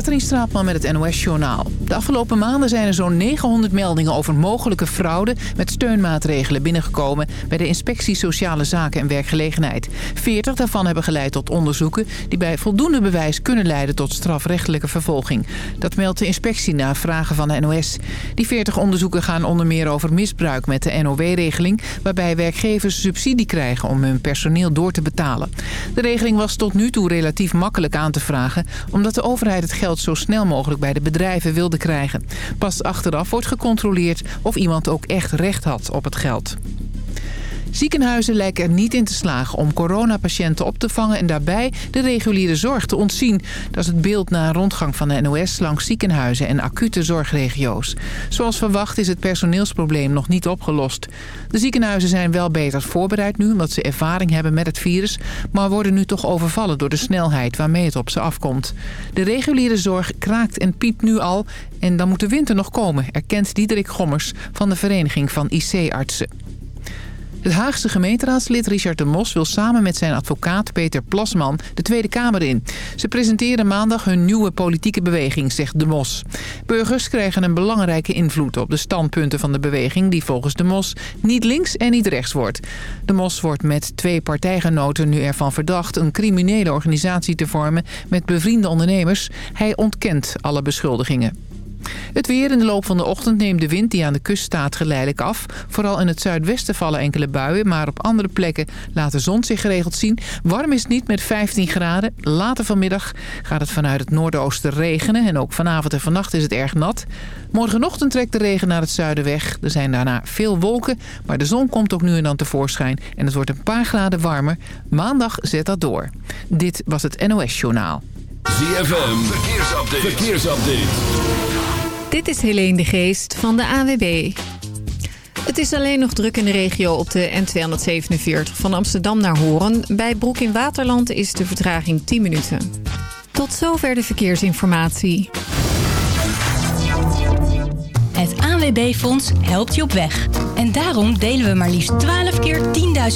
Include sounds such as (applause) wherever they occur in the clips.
Katrien Straatman met het NOS-journaal. De afgelopen maanden zijn er zo'n 900 meldingen over mogelijke fraude... met steunmaatregelen binnengekomen bij de Inspectie Sociale Zaken en Werkgelegenheid. 40 daarvan hebben geleid tot onderzoeken... die bij voldoende bewijs kunnen leiden tot strafrechtelijke vervolging. Dat meldt de inspectie na vragen van de NOS. Die 40 onderzoeken gaan onder meer over misbruik met de NOW-regeling... waarbij werkgevers subsidie krijgen om hun personeel door te betalen. De regeling was tot nu toe relatief makkelijk aan te vragen... omdat de overheid het geld zo snel mogelijk bij de bedrijven wilde krijgen. Pas achteraf wordt gecontroleerd of iemand ook echt recht had op het geld. Ziekenhuizen lijken er niet in te slagen om coronapatiënten op te vangen... en daarbij de reguliere zorg te ontzien. Dat is het beeld na een rondgang van de NOS langs ziekenhuizen en acute zorgregio's. Zoals verwacht is het personeelsprobleem nog niet opgelost. De ziekenhuizen zijn wel beter voorbereid nu... omdat ze ervaring hebben met het virus... maar worden nu toch overvallen door de snelheid waarmee het op ze afkomt. De reguliere zorg kraakt en piept nu al... en dan moet de winter nog komen, erkent Diederik Gommers... van de Vereniging van IC-artsen. Het Haagse gemeenteraadslid Richard de Mos wil samen met zijn advocaat Peter Plasman de Tweede Kamer in. Ze presenteren maandag hun nieuwe politieke beweging, zegt de Mos. Burgers krijgen een belangrijke invloed op de standpunten van de beweging... die volgens de Mos niet links en niet rechts wordt. De Mos wordt met twee partijgenoten nu ervan verdacht... een criminele organisatie te vormen met bevriende ondernemers. Hij ontkent alle beschuldigingen. Het weer in de loop van de ochtend neemt de wind die aan de kust staat geleidelijk af. Vooral in het zuidwesten vallen enkele buien, maar op andere plekken laat de zon zich geregeld zien. Warm is het niet met 15 graden. Later vanmiddag gaat het vanuit het noordoosten regenen en ook vanavond en vannacht is het erg nat. Morgenochtend trekt de regen naar het zuiden weg. Er zijn daarna veel wolken, maar de zon komt ook nu en dan tevoorschijn en het wordt een paar graden warmer. Maandag zet dat door. Dit was het NOS Journaal. ZFM, verkeersupdate. verkeersupdate. Dit is Helene de Geest van de AWB. Het is alleen nog druk in de regio op de N247 van Amsterdam naar Horen. Bij Broek in Waterland is de vertraging 10 minuten. Tot zover de verkeersinformatie. Het ANWB-fonds helpt je op weg. En daarom delen we maar liefst 12 keer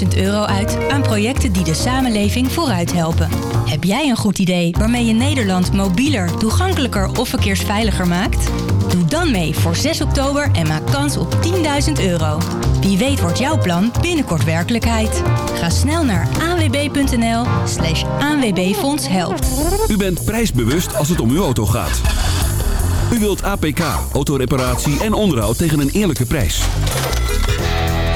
10.000 euro uit aan projecten die de samenleving vooruit helpen. Heb jij een goed idee waarmee je Nederland mobieler, toegankelijker of verkeersveiliger maakt? Dan mee voor 6 oktober en maak kans op 10.000 euro. Wie weet wordt jouw plan binnenkort werkelijkheid. Ga snel naar anwb.nl slash aanwbfonds helpt. U bent prijsbewust als het om uw auto gaat. U wilt APK, autoreparatie en onderhoud tegen een eerlijke prijs.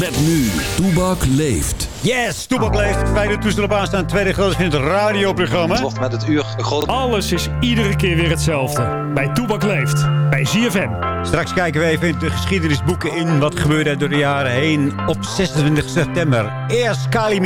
Met nu, Toebak leeft. Yes, Toebak leeft. Fijne toestel op aanstaan. Tweede grootste in het radioprogramma. met het uur groot... Alles is iedere keer weer hetzelfde. Bij Toebak leeft. Bij ZFM. Straks kijken we even in de geschiedenisboeken in. Wat gebeurde er door de jaren heen op 26 september. Eerst Kali.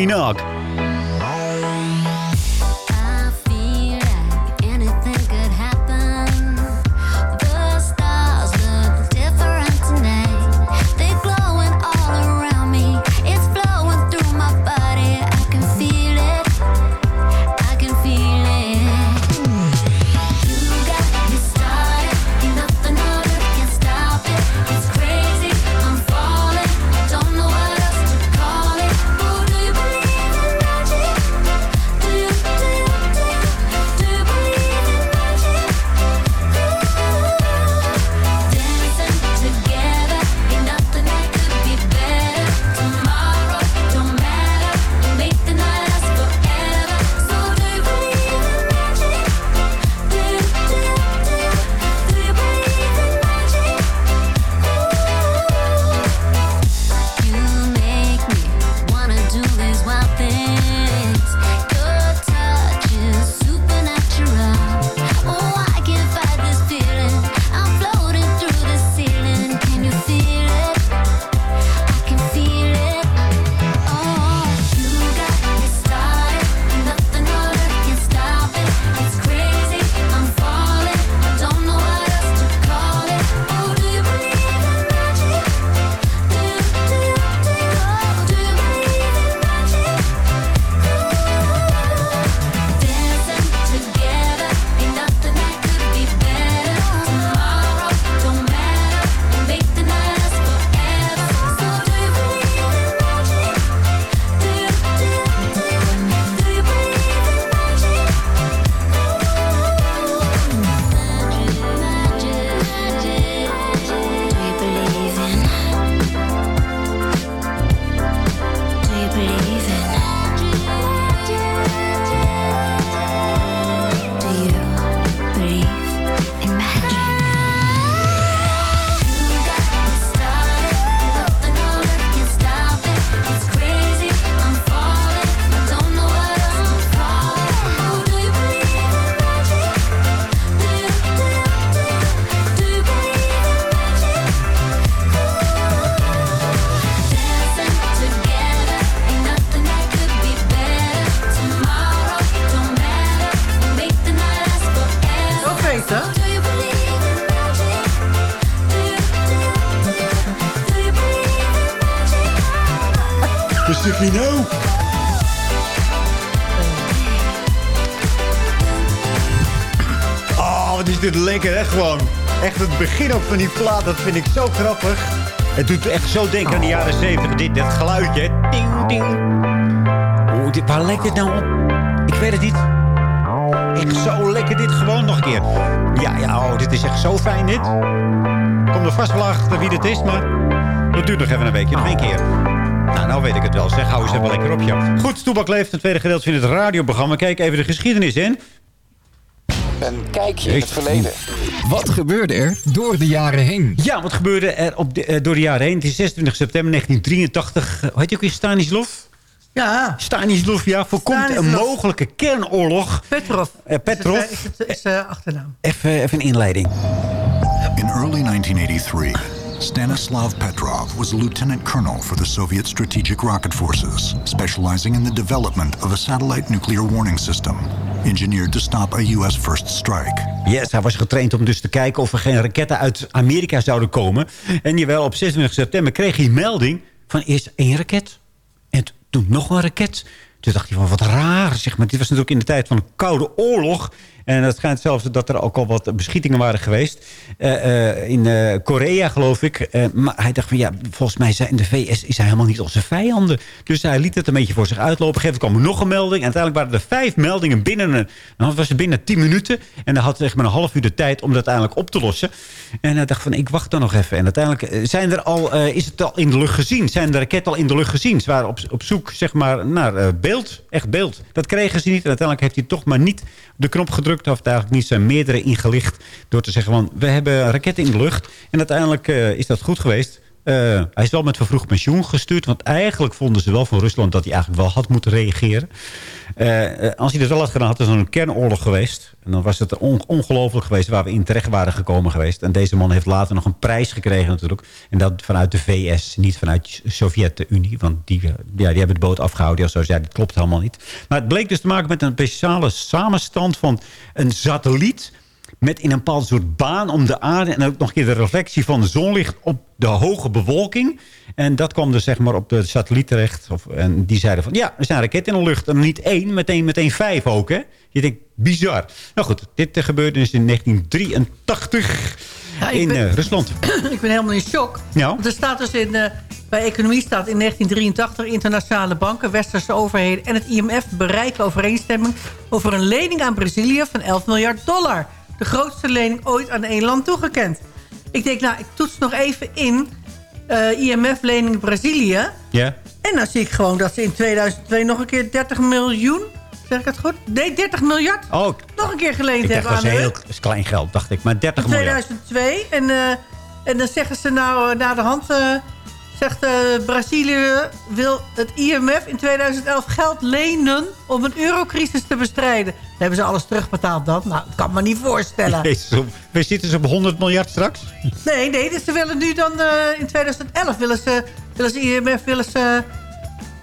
Die plaat, dat vind ik zo grappig. Het doet echt zo denken aan de jaren 70. Dit, dit geluidje. Ding, ding. Oeh, dit, waar lijkt dit nou op? Ik weet het niet. Echt zo lekker dit gewoon nog een keer. Ja, ja, oh, dit is echt zo fijn dit. Kom er vast wel achter wie dit is, maar... Het duurt nog even een weekje, nog één keer. Nou, nou weet ik het wel. Zeg, hou eens even lekker op, ja. Goed, Toebak leeft. Het tweede gedeelte van het radioprogramma. Kijk even de geschiedenis in. Een kijkje in het verleden. Wat gebeurde er door de jaren heen? Ja, wat gebeurde er op de, eh, door de jaren heen? Het is 26 september 1983. Uh, hoe heet je ook weer? Stanislav? Ja, Stanislav, ja. Voorkomt een mogelijke kernoorlog. Petrov. Eh, Petrov. Is het, is het is, eh, achternaam. Even, even een inleiding. In early 1983, Stanislav Petrov was a lieutenant colonel for the Soviet Strategic Rocket Forces, specializing in the development of a satellite nuclear warning system, engineered to stop a U.S. first strike. Yes, hij was getraind om dus te kijken of er geen raketten uit Amerika zouden komen. En jawel, op 26 september kreeg hij melding van eerst één raket. En toen nog een raket. Toen dacht hij van wat raar, zeg maar. Dit was natuurlijk in de tijd van een koude oorlog. En het schijnt zelfs dat er ook al wat beschietingen waren geweest. eh, eh, in eh, Korea, geloof ik. Maar hij dacht van ja, volgens mij zijn de VS is helemaal niet onze vijanden. Dus hij liet het een beetje voor zich uitlopen. Geef kwam er nog een melding. En uiteindelijk waren er vijf meldingen binnen een... Dan was het binnen tien minuten. En dan had zeg maar een half uur de tijd om dat uiteindelijk op te lossen. En hij dacht van ik wacht dan nog even. En uiteindelijk zijn er al, is het al in de lucht gezien. Zijn de raketten al in de lucht gezien. Ze waren op, op zoek zeg maar, naar beeld. Echt beeld. Dat kregen ze niet. En uiteindelijk heeft hij toch maar niet de knop gedrukt. Of eigenlijk niet zijn meerdere ingelicht. Door te zeggen van we hebben raketten in de lucht. En uiteindelijk eh, is dat goed geweest. Eh, hij is wel met vervroegd pensioen gestuurd. Want eigenlijk vonden ze wel van Rusland dat hij eigenlijk wel had moeten reageren. Eh, eh, als hij dat wel had gedaan, had er zo'n kernoorlog geweest. En dan was het on ongelooflijk geweest waar we in terecht waren gekomen geweest. En deze man heeft later nog een prijs gekregen natuurlijk. En dat vanuit de VS, niet vanuit de Sovjet-Unie. Want die, ja, die hebben de boot afgehouden. Zoals ja, dat klopt helemaal niet. Maar het bleek dus te maken met een speciale samenstand van een satelliet met in een bepaald soort baan om de aarde... en ook nog een keer de reflectie van de zonlicht op de hoge bewolking. En dat kwam dus zeg maar op de satelliet terecht. Of, en die zeiden van, ja, er zijn raketten in de lucht. En niet één, meteen, meteen vijf ook, hè? Je denkt, bizar. Nou goed, dit eh, gebeurde dus in 1983 Ja, ik in ben- eh, Rusland. (clears throat) ik ben helemaal in shock. Ja. Want er staat dus in, eh, bij economie staat in 1983... internationale banken, westerse overheden en het IMF bereiken overeenstemming... over een lening aan Brazilië van 11 miljard dollar. De grootste lening ooit aan één land toegekend. Ik denk, nou, ik toets nog even in eh, IMF-lening Brazilië... Ja. En dan zie ik gewoon dat ze in 2002 nog een keer 30 miljoen... Zeg ik het goed? Nee, 30 miljard Oh, nog een keer geleend hebben dat aan de heel is klein geld, dacht ik. Maar 30 in miljard. 2002. En, eh, en dan zeggen ze nou eh, na de hand... zegt eh, Brazilië wil het IMF in 2011 geld lenen... om een eurocrisis te bestrijden. Dan hebben ze alles terugbetaald dan. Nou, dat kan me niet voorstellen. (laughs) Jezus, we zitten ze op 100 miljard straks? Nee, nee, dus ze willen nu dan eh, in 2011... willen ze, willen ze IMF willen ze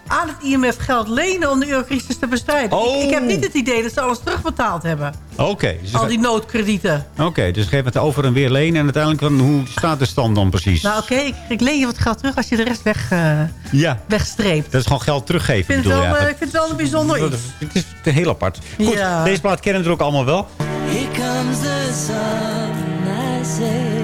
aan het IMF geld lenen om de eurocrisis te bestrijden. Ik, ik heb niet het idee dat ze alles terugbetaald hebben. Oké. dus Al die noodkredieten. Oké, dus geef het over en weer lenen. En uiteindelijk, hoe staat de stand dan precies? Nou oké, ik, ik leen je wat geld terug als je de rest weg, eh, ja, wegstreept. dat is gewoon geld teruggeven. Ik vind, het wel, eh, ik vind het wel een bijzonder iets. Het is het is heel apart. Goed, Ja. deze plaat kennen we er ook allemaal wel.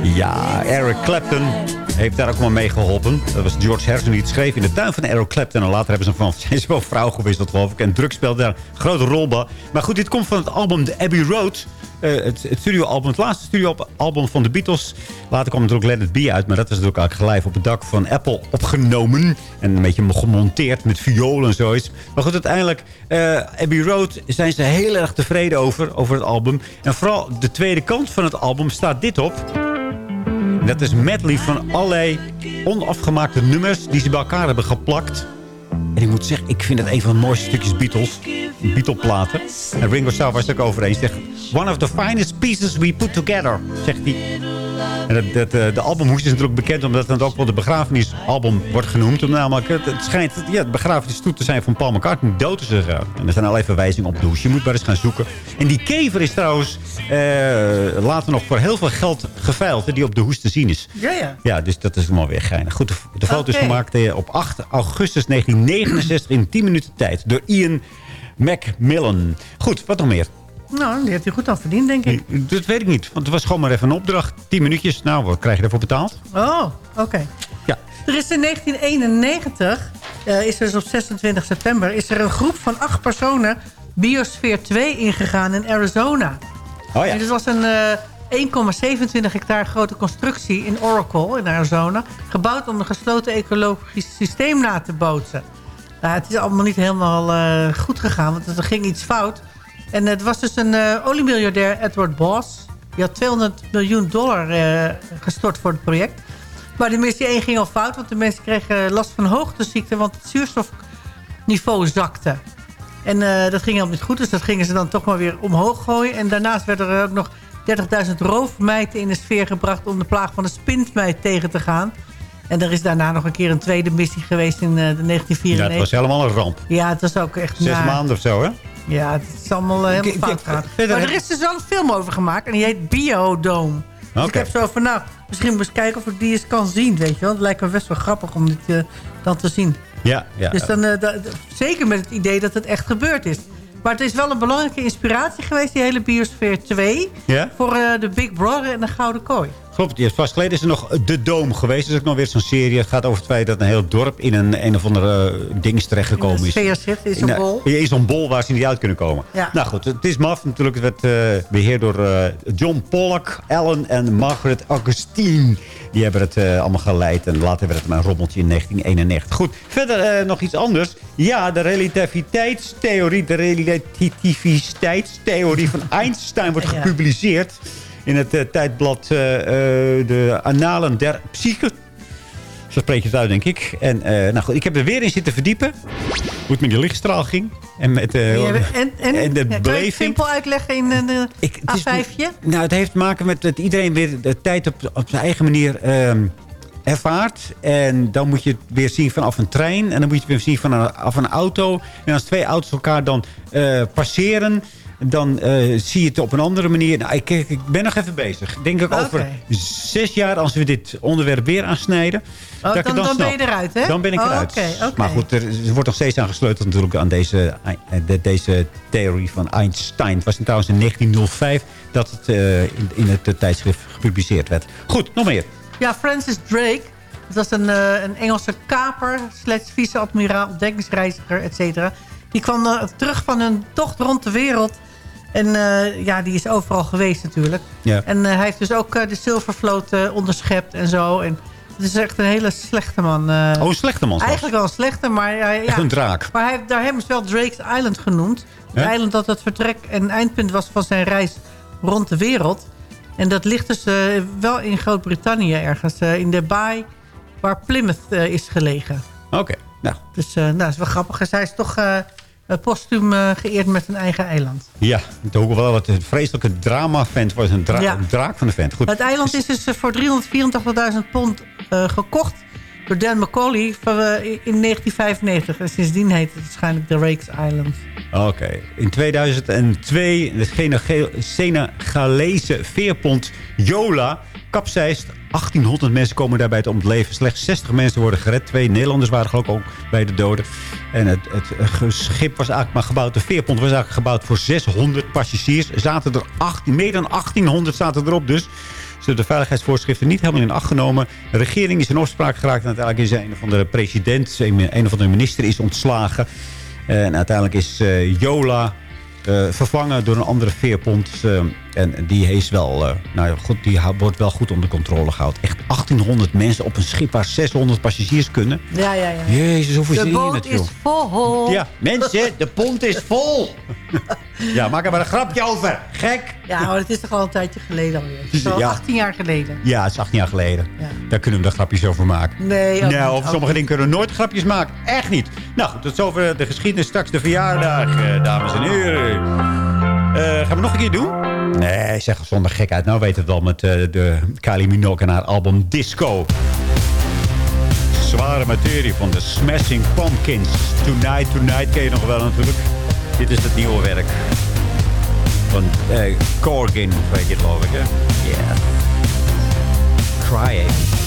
Ja, Eric Clapton heeft daar ook maar mee geholpen. Dat was George Harrison die het schreef in de tuin van Eric Clapton. En later hebben ze van, (laughs) zijn wel vrouw gewisseld geloof ik. En drugs speelde daar een grote rol bij. Maar goed, dit komt van het album The Abbey Road. Eh, het, studioalbum, het laatste studioalbum van de Beatles. Later kwam natuurlijk Let It Be uit. Maar dat was natuurlijk eigenlijk gelijk op het dak van Apple opgenomen. En een beetje gemonteerd met violen en zoiets. Maar goed, uiteindelijk, eh Abbey Road zijn ze heel erg tevreden over, over het album. En vooral de tweede kant van het album staat dit op. Dat is medley van allerlei onafgemaakte nummers die ze bij elkaar hebben geplakt. En ik moet zeggen, ik vind het een van de mooiste stukjes Beatles. Beatle-platen. En Ringo Starr was het ook over eens. Zegt, one of the finest pieces we put together, zegt hij. En dat, dat, eh, de albumhoes is natuurlijk bekend omdat het ook wel de begrafenisalbum wordt genoemd. Namelijk, het, het schijnt ja, de begrafenisstoet te zijn van Paul McCartney. Dood is gegaan. En er zijn allerlei verwijzingen op de hoes. Je moet maar eens gaan zoeken. En die kever is trouwens eh, later nog voor heel veel geld geveild. Die op de hoes te zien is. Ja, ja. Ja, dus dat is wel weer geinig. Goed, de, de foto is gemaakt eh, op 8 augustus 1969 in 10 minuten tijd. Door Ian Macmillan. Goed, wat nog meer? Nou, die heeft hij goed aan verdiend, denk ik. Dat weet ik niet. Want het was gewoon maar even een opdracht. 10 minuutjes. Nou, wat krijg je daarvoor betaald? Oh, oké. Ja. Er is in 1991, eh, is dus op 26 september... is er een groep van acht personen Biosfeer 2 ingegaan in Arizona. Oh ja. En dit was een eh 1,27 hectare grote constructie in Oracle in Arizona... gebouwd om een gesloten ecologisch systeem na te bootsen. Nou, het is allemaal niet helemaal eh, goed gegaan, want er ging iets fout. En het was dus een eh oliemiljardair, Edward Boss... die had 200 miljoen dollar eh, gestort voor het project... Maar de missie 1 ging al fout, want de mensen kregen last van hoogteziekte... want het zuurstofniveau zakte. En eh, dat ging helemaal niet goed, dus dat gingen ze dan toch maar weer omhoog gooien. En daarnaast werden er ook nog 30.000 roofmijten in de sfeer gebracht... om de plaag van de spintmijt tegen te gaan. En er is daarna nog een keer een tweede missie geweest in eh, de Ja, 1994. het was helemaal een ramp. Ja, het was ook echt Zes maanden of zo, hè? Ja, het is allemaal eh, helemaal Ik- fout gegaan. Maar er is dus wel een film over gemaakt en die heet Biodome. Dus ik heb zo van, nou, misschien eens kijken of ik die eens kan zien, weet je wel. Het lijkt me best wel grappig om dit eh, dan te zien. Ja, ja. Dus dan, eh, zeker met het idee dat het echt gebeurd is. Maar het is wel een belangrijke inspiratie geweest, die hele Biosfeer 2... Ja? voor de Big Brother en de Gouden Kooi. Klopt, ja, pas geleden is er nog De Doom geweest. Dat is ook nog weer zo'n serie. Het gaat over het feit dat een heel dorp in een, een of andere uh, ding terechtgekomen is. In, eh, bol. Ja, in zo'n bol waar ze niet uit kunnen komen. Ja. Nou goed, het is maf natuurlijk. Het werd eh, beheerd door eh, John Pollock, Ellen en Margaret Augustine. Die hebben het eh, allemaal geleid. En later werd het maar een rommeltje in 1991. Goed, verder eh, nog iets anders. Ja, de relativiteitstheorie. De relativiteitstheorie van Einstein wordt Ja. In het eh, tijdblad eh, eh, de Annalen der Psyche. Zo spreek je het uit, denk ik. En eh, nou goed, ik heb er weer in zitten verdiepen. Hoe het met die lichtstraal ging. En met eh, Ja, en, en, en de ja, kan je het simpel uitleggen in een een Ik- het is A5'je? Nou, het heeft te maken met dat iedereen weer de tijd op, op zijn eigen manier ehm, ervaart. En dan moet je het weer zien vanaf een trein. En dan moet je het weer zien vanaf een auto. En als twee auto's elkaar dan eh, passeren... dan eh, zie je het op een andere manier. Nou, ik, ik ben nog even bezig. Ik denk dat ik over zes jaar, als we dit onderwerp weer aansnijden... Oh, dat ik dan, het dan ben je eruit, hè? Dan ben ik Oh, eruit. Maar goed, er, er wordt nog steeds aan gesleuteld natuurlijk aan deze, eh, de- deze theorie van Einstein. Het was trouwens in 1905 dat het eh, in, in het tijdschrift gepubliceerd werd. Goed, nog meer. Ja, Francis Drake. Dat was een, een Engelse kaper, slash vice-admiraal, ontdekkingsreiziger, et cetera. Die kwam terug van een tocht rond de wereld. En eh, ja, die is overal geweest natuurlijk. Ja. En eh, hij heeft dus ook eh, de zilvervloot onderschept en zo. En het is echt een hele slechte man. Oh, een slechte man zelfs. Eigenlijk wel een slechte, maar... hij- Echt ja. een draak. Maar hij, heeft- daar hebben ze wel Drake's Island genoemd. Het Ja? eiland dat het vertrek en eindpunt was van zijn reis rond de wereld. En dat ligt dus wel in Groot-Brittannië ergens. in de baai waar Plymouth is gelegen. Oké, nou. Dus nou, dat is wel grappig. Dus hij is toch postuum eh, geëerd met een eigen eiland. Ja, ook wel wat een vreselijke drama-vent was. Een, dra Ja. een draak van de vent. Goed. Het eiland is dus eh, voor 384.000 pond eh, gekocht door Dan eh, in 1995. En sindsdien heet het waarschijnlijk The Rakes Island. Oké. In 2002 de Senegale- Senegalese veerpont Jola kapseist. 1800 mensen komen daarbij te om het leven. Slechts 60 mensen worden gered. Twee Nederlanders waren geloof ik ook bij de doden. En het, het schip was eigenlijk maar gebouwd. De veerpont was eigenlijk gebouwd voor 600 passagiers. Er zaten er 18, meer dan 1800 zaten erop dus. Ze de veiligheidsvoorschriften niet helemaal in acht genomen. De regering is in opspraak geraakt. En uiteindelijk is een of andere president, een of andere minister is ontslagen. En uiteindelijk is eh, Jola eh, vervangen door een andere veerpont. En die, is wel, eh, nou ja, goed, die wordt wel goed onder controle gehouden. Echt 1800 mensen op een schip waar 600 passagiers kunnen. Ja, ja, ja. Jezus, hoeveel De zie je boot het, is joh? vol. Ja, mensen, de pont is vol. ja, maak er maar een grapje over. Gek. Ja, maar het is toch al een tijdje geleden alweer. Het is al Ja. 18 jaar geleden. Ja, het is 18 jaar geleden. Ja. Daar kunnen we daar grapjes over maken. Nee, ook nou, over sommige dingen kunnen we nooit grapjes maken. Echt niet. Nou goed, tot zover de geschiedenis. Straks de verjaardag, eh, dames en heren. Eh, gaan we nog een keer doen? Nee, zeg zonder gekheid. Nou weet het wel met eh, de Kylie Minogue en haar album Disco. Zware materie van de Smashing Pumpkins. Tonight, Tonight ken je nog wel natuurlijk. Dit is het nieuwe werk. Van eh, Corgin, weet je het geloof ik, hè? Yeah. Crying.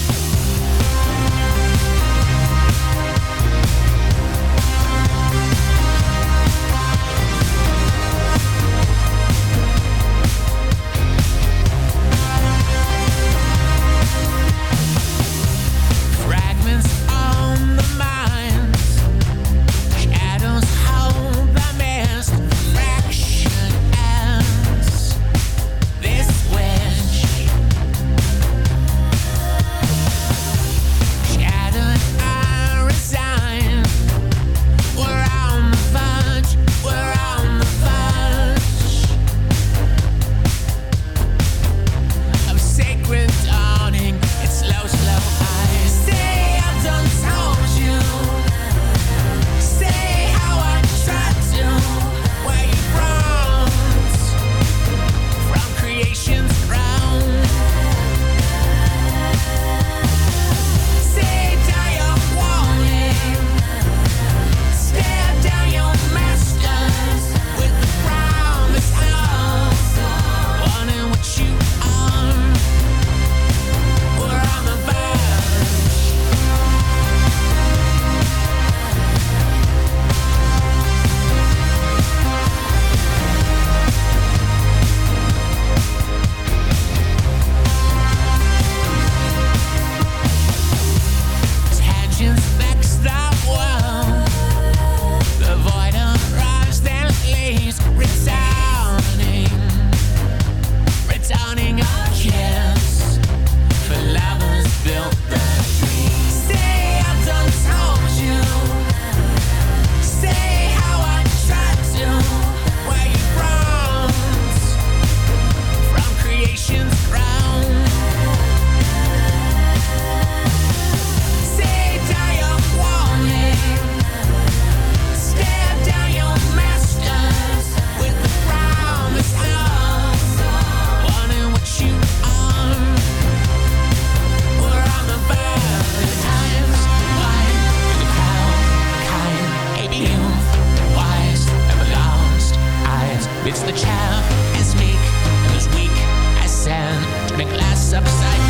Glass upside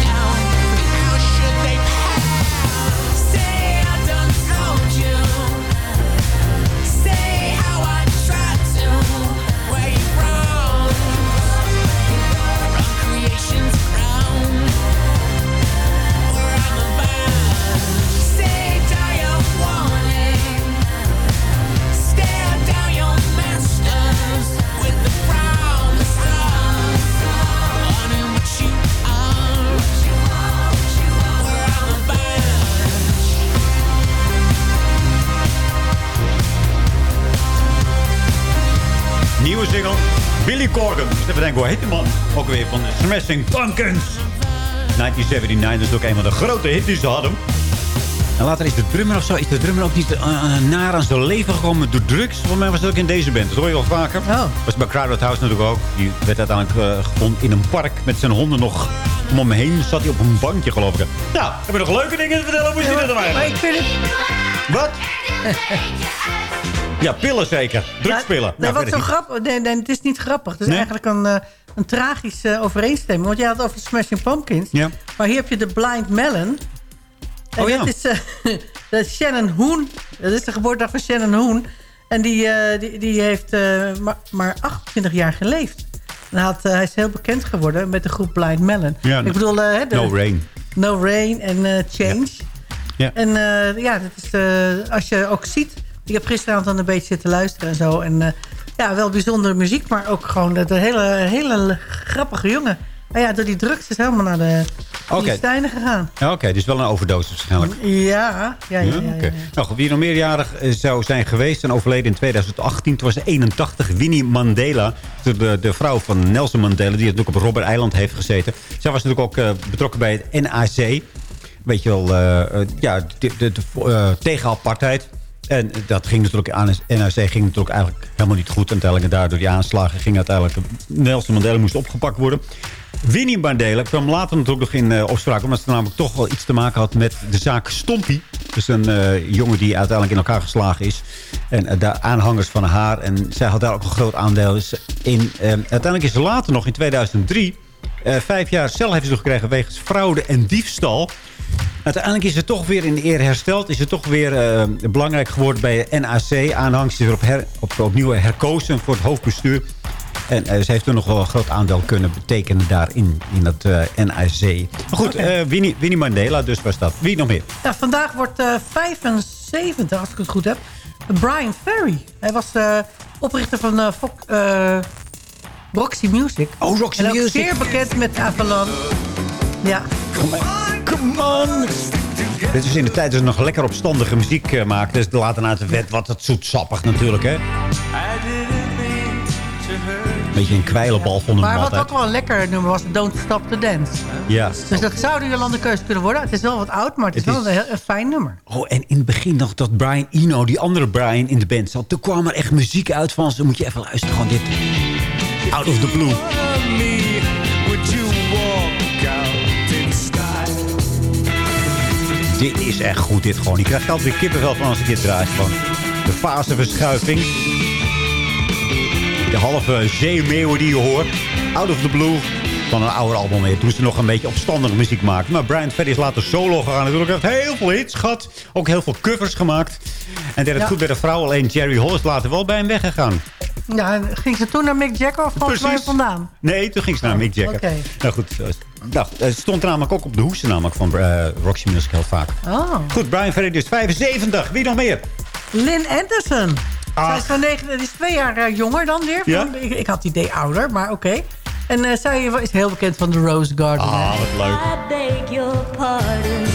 hoe heet die man? Ook weer van de Smashing Pumpkins. 1979, dat is ook een van de grote hits die ze hadden. En later is de drummer of zo, is de drummer ook niet eh, naar aan zijn leven gekomen door drugs? Volgens mij was dat ook in deze band. Dat hoor je wel vaker. Oh. Was bij Crowded House natuurlijk ook. Die werd uiteindelijk eh, gevonden in een park met zijn honden nog om hem heen. Zat hij op een bankje, geloof ik. Nou, heb je nog leuke dingen te vertellen? Moet je Ja, maar ik vind het... Wat? (laughs) Ja, pillen zeker. Drugspillen. Nou, wat weet zo niet. grappig... Nee, nee, het is niet grappig. Het is Nee? eigenlijk een, eh, een tragische overeenstemming. Want jij had over Smashing Pumpkins. Ja. Maar hier heb je de Blind Melon. En Oh ja. dat is, eh, (laughs) dat is Shannon Hoon. Dat is de geboortedag van Shannon Hoon. En die, eh, die, die heeft maar, maar 28 jaar geleefd. En hij, had, hij is heel bekend geworden met de groep Blind Melon. Ja, ik bedoel, de- No Rain. No Rain en Change. Ja. En ja, dat is, als je ook ziet... Ik heb gisteravond dan een beetje zitten luisteren en zo. En eh, ja, wel bijzondere muziek, maar ook gewoon de, de hele, hele grappige jongen. Maar ja, door die drugs is helemaal naar de. Filistijnen gegaan. Oké, dus wel een overdosis waarschijnlijk. Ja, ja, ja. ja. Nou wie nog meerjarig eh, zou zijn geweest en overleden in 2018. Toen was ze 81. Winnie Mandela, de, de vrouw van Nelson Mandela... die natuurlijk op Robben Eiland heeft gezeten. Zij was natuurlijk ook eh, betrokken bij het NAC. Weet je wel, eh, ja, de, de, de, tegen apartheid. En dat ging natuurlijk aan NRC ging natuurlijk eigenlijk helemaal niet goed. En uiteindelijk daardoor die aanslagen ging uiteindelijk... Nelson Mandela moest opgepakt worden. Winnie Mandela kwam later natuurlijk nog in eh, opspraak... omdat ze namelijk toch wel iets te maken had met de zaak Stompie. Dus een eh, jongen die uiteindelijk in elkaar geslagen is. En eh, de aanhangers van haar. En zij had daar ook een groot aandeel dus in. Uiteindelijk is ze later nog in 2003... eh, vijf jaar cel heeft ze gekregen wegens fraude en diefstal. Uiteindelijk is ze toch weer in de eer hersteld. Is ze toch weer eh, belangrijk geworden bij NAC. Aanhang is weer op her, op, opnieuw herkozen voor het hoofdbestuur. En eh, ze heeft er nog wel een groot aandeel kunnen betekenen daarin, in dat eh, NAC. Maar goed, Winnie, Winnie Mandela dus was dat. Wie nog meer? Ja, vandaag wordt eh 75, als ik het goed heb, Brian Ferry. Hij was oprichter van eh, Roxy Music. Oh, Roxy en Music. zeer bekend met Avalon. Ja. Come on! Dit is in de tijd dat ze nog lekker opstandige muziek uh, maakten. Dus later naar de wet, wat het zoetsappig natuurlijk, hè? Beetje een kwijlenbal vonden we Maar wat ook wel een lekker nummer was, Don't Stop the Dance. Ja. Dus dat zou de Jolande keuze kunnen worden. Het is wel wat oud, maar het is Het wel is- een, heel, een fijn nummer. Oh, en in het begin nog dat Brian Eno, die andere Brian in de band zat. Toen kwam er echt muziek uit van ze. Moet je even luisteren, gewoon dit. Out of the blue. Dit is echt goed, dit gewoon. Je krijgt altijd weer kippenvel van als ik dit draai. Gewoon de faseverschuiving. De halve zeemeeuwen die je hoort. Out of the blue. Van een oude album weer. Toen ze nog een beetje opstandige muziek maakten. Maar Brian Ferry is later solo gegaan. Natuurlijk heeft heel veel hits gehad. Ook heel veel covers gemaakt. En deed het Ja. goed bij de vrouw. Alleen Jerry Hall is later wel bij hem weggegaan. Ja, ging ze toen naar Mick Jagger of kwam ze bij hem vandaan? Nee, toen ging ze naar Mick Jagger. Oké. Nou goed, eh, nou, het stond namelijk ook op de hoesen namelijk van eh, Roxy Music heel vaak. Oh. Goed, Brian Ferry dus 75. Wie nog meer? Lynn Anderson. Ah. Zij is, van negen, die is twee jaar eh, jonger dan weer. Ja? Van- ik, ik had het idee ouder, maar oké. En eh, zij is heel bekend van de Rose Garden. Ah, wat leuk. I beg your pardon.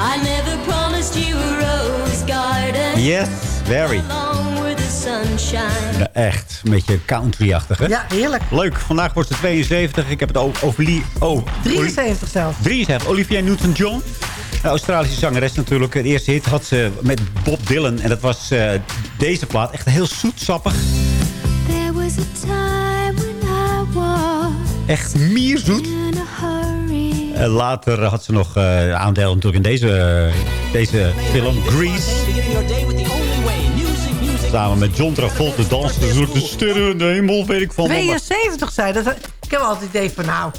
I never promised you a rose garden. Yes, very. Sunshine. Echt, een beetje country-achtig, hè? Ja, heerlijk. Leuk, vandaag wordt ze 72. Ik heb het over, over Lee... Oh, 73 zelfs. 73. Olivia Newton-John. Een Australische zangeres natuurlijk. De eerste hit had ze met Bob Dylan. En dat was eh, deze plaat. Echt heel zoetsappig. There was a time when I was Echt mierzoet. hurry. En later had ze nog eh, aandeel natuurlijk in deze, deze film, Grease. Samen met John Travolta danste ze door de hemel, weet ik van. wat. 72 zei dat. Ik heb altijd het idee van nou...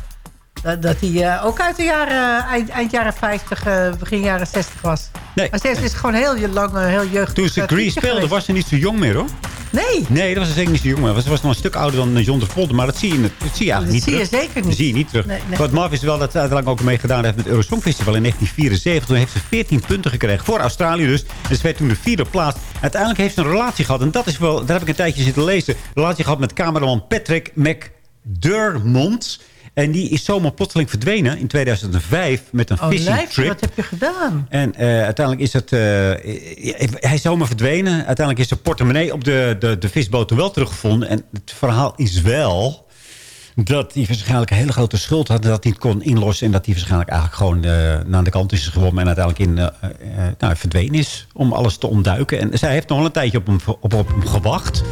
Dat, dat hij eh, ook uit de jaren, eind, eind jaren 50, eh, begin jaren 60 was. Nee. Maar ze is gewoon heel lang, eh, heel jeugdig. Toen ze eh, Grease speelde, geweest. was ze niet zo jong meer, hoor. Nee. Nee, dat was ze zeker niet zo jong. Ze was nog een stuk ouder dan eh, John Travolta. Maar dat zie je, dat zie je eigenlijk Dat niet zie je zeker Dat niet. zie je niet terug. Nee, nee. Wat maf is wel dat ze uiteindelijk ook meegedaan heeft met het Eurosongfestival in 1974. Toen heeft ze 14 punten gekregen. Voor Australië dus. En ze werd toen de vierde plaats. Uiteindelijk heeft ze een relatie gehad. En dat is wel, daar heb ik een tijdje zitten lezen. Een relatie gehad met cameraman Patrick McDermott. En die is zomaar plotseling verdwenen in 2005 met een Oh, fishing lijfje, trip. wat heb je gedaan? En eh, uiteindelijk is het... eh, hij is zomaar verdwenen. Uiteindelijk is zijn portemonnee op de, de, de visboot wel teruggevonden. En het verhaal is wel dat hij waarschijnlijk een hele grote schuld had... dat hij het kon inlossen... en dat hij waarschijnlijk eigenlijk gewoon eh, naar de kant is geworden... en uiteindelijk in, nou, verdwenen is om alles te ontduiken. En zij heeft nog wel een tijdje op hem, op, op hem gewacht...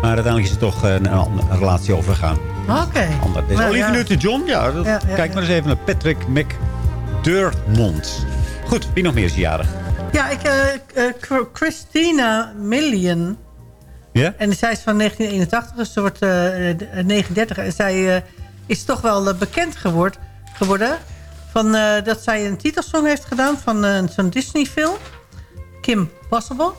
Maar uiteindelijk is het toch eh, naar een andere relatie overgegaan. Oké. Deze Nou, Olivia ja. Newton-John, ja, dat- Ja, ja, kijk maar eens even naar Patrick McDermott. Goed, wie nog meer is jarig? Ja, ik, eh, eh, Chr- Christina Million. Ja? En zij is van 1981, dus ze wordt eh, eh, 39. En zij is toch wel bekend geword, geworden... Van, dat zij een titelsong heeft gedaan van zo'n Disney-film. Kim Possible.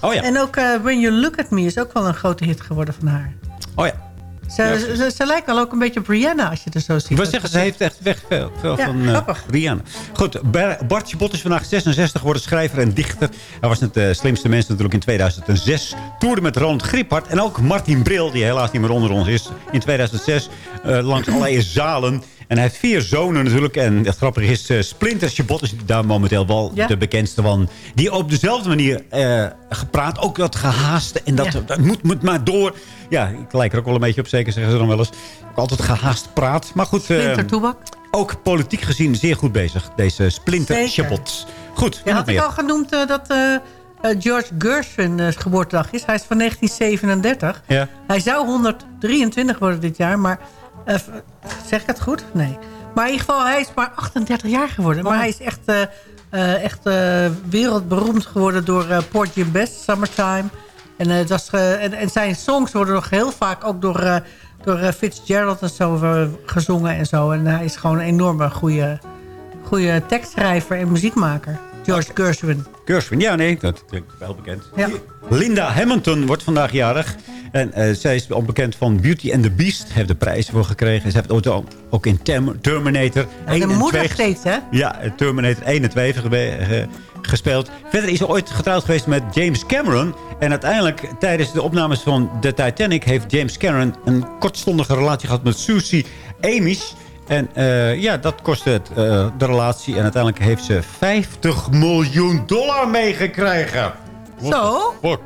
Oh ja. En ook eh, When You Look At Me is ook wel een grote hit geworden van haar. Oh ja. Ze, Ja. ze, ze, ze lijkt wel ook een beetje op Rihanna als je het er zo ziet. Ik wil zeggen, ze heeft echt weg veel, veel Ja, van eh, grappig. Rihanna. Goed, Bar- Bartje Bot is vandaag 66 geworden, schrijver en dichter. Hij was het eh, slimste mens natuurlijk in 2006. Toerde met Ronald Griphart en ook Martin Bril, die helaas niet meer onder ons is. In 2006 eh, langs allerlei zalen. En hij heeft vier zonen natuurlijk. En het grappige is, eh, Splinter Chabot is daar momenteel wel Ja. de bekendste van. Die op dezelfde manier eh, gepraat. Ook dat gehaaste. En dat, Ja. dat moet, moet maar door. Ja, ik lijk er ook wel een beetje op, zeker zeggen ze dan wel eens. Ook altijd gehaast praat. Maar goed, eh, Splinter Toebak. ook politiek gezien zeer goed bezig. Deze Splinter Zeker. Chabot. Goed, Ja, had ik al genoemd dat George Gershwin eh, geboortedag is. Hij is van 1937. Ja. Hij zou 123 worden dit jaar, maar... eh, zeg ik het goed? Nee. Maar in ieder geval, hij is maar 38 jaar geworden. Maar hij is echt, eh, eh, echt wereldberoemd geworden door eh Port Jim Best, Summertime. En, was, eh, en, en zijn songs worden nog heel vaak ook door, door Fitzgerald en zo gezongen en zo. En hij is gewoon een enorme goede, goede tekstschrijver en muziekmaker. George Gershwin. Gershwin, ja, nee, dat klinkt wel bekend. Ja. Linda Hamilton wordt vandaag jarig. En eh, zij is onbekend van Beauty and the Beast. Heeft de prijzen voor gekregen. Ze heeft al- ook in Terminator En 1 de en moeder 2 steeds, hè? Ja, Terminator 1 en 2 heeft gebe- eh, gespeeld. Verder is ze ooit getrouwd geweest met James Cameron. En uiteindelijk, tijdens de opnames van de Titanic... heeft James Cameron een kortstondige relatie gehad met Susie Amish. En eh, ja, dat kostte het, eh, de relatie. En uiteindelijk heeft ze 50 miljoen dollar meegekregen. Zo? the fuck?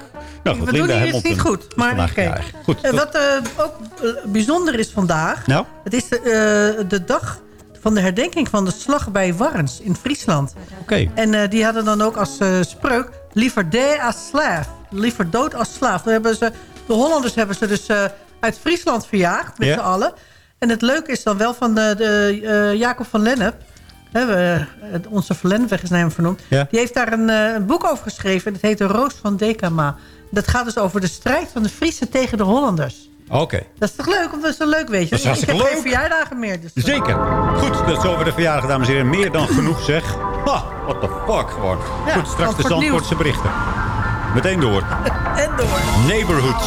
Nou, goed, We doen hier iets niet goed. Maar oké. Goed, Eh, wat eh, ook eh, bijzonder is vandaag... Nou? Het is de, de dag van de herdenking van de slag bij Warns in Friesland. Oké. En die hadden dan ook als spreuk... Liever de als slaaf. Liever dood als slaaf. Hebben ze, de Hollanders hebben ze dus uit Friesland verjaagd. Met z'n allen. En het leuke is dan wel van de, de, Jacob van Lennep... Hè, we, onze Van Lennepweg is naar hem vernoemd. Ja. Die heeft daar een, eh, een boek over geschreven. En het heet De Roos van Dekama. Dat gaat dus over de strijd van de Friesen tegen de Hollanders. Oké. Dat is toch leuk? Dat is toch leuk, weet je? Dat is ik heb hartstikke geen leuk. verjaardagen meer. Dus, Zeker. Goed, dat is over de verjaardag, dames en heren. Meer dan genoeg, zeg. Ha, what the fuck, gewoon. Ja, Goed, straks de Zandvoort Zandvoortse berichten. Meteen door. (laughs) En door. Neighborhoods.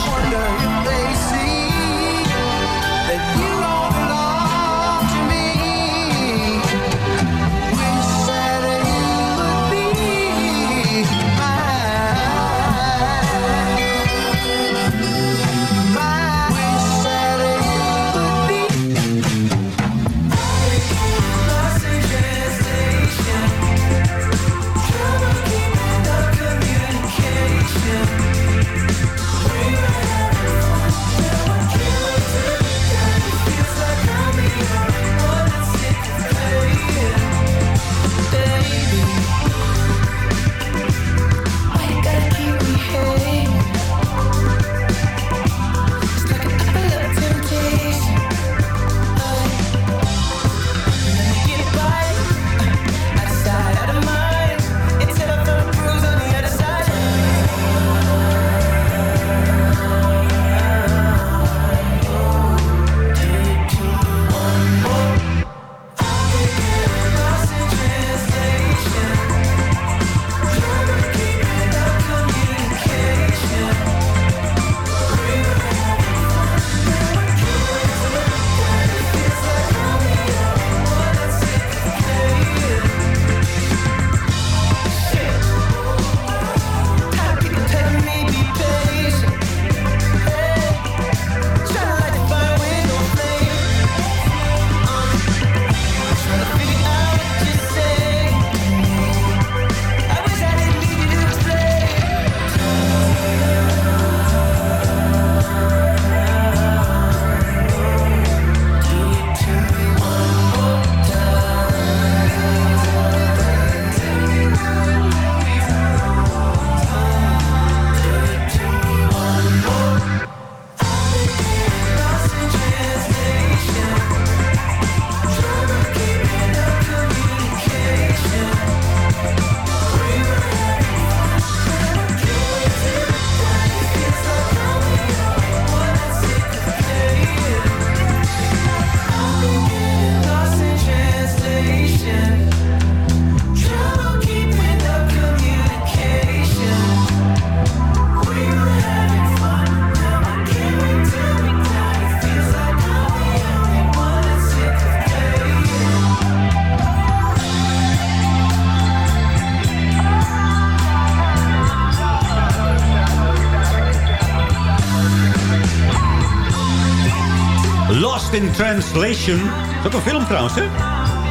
In Translation. Dat is ook een film trouwens, hè?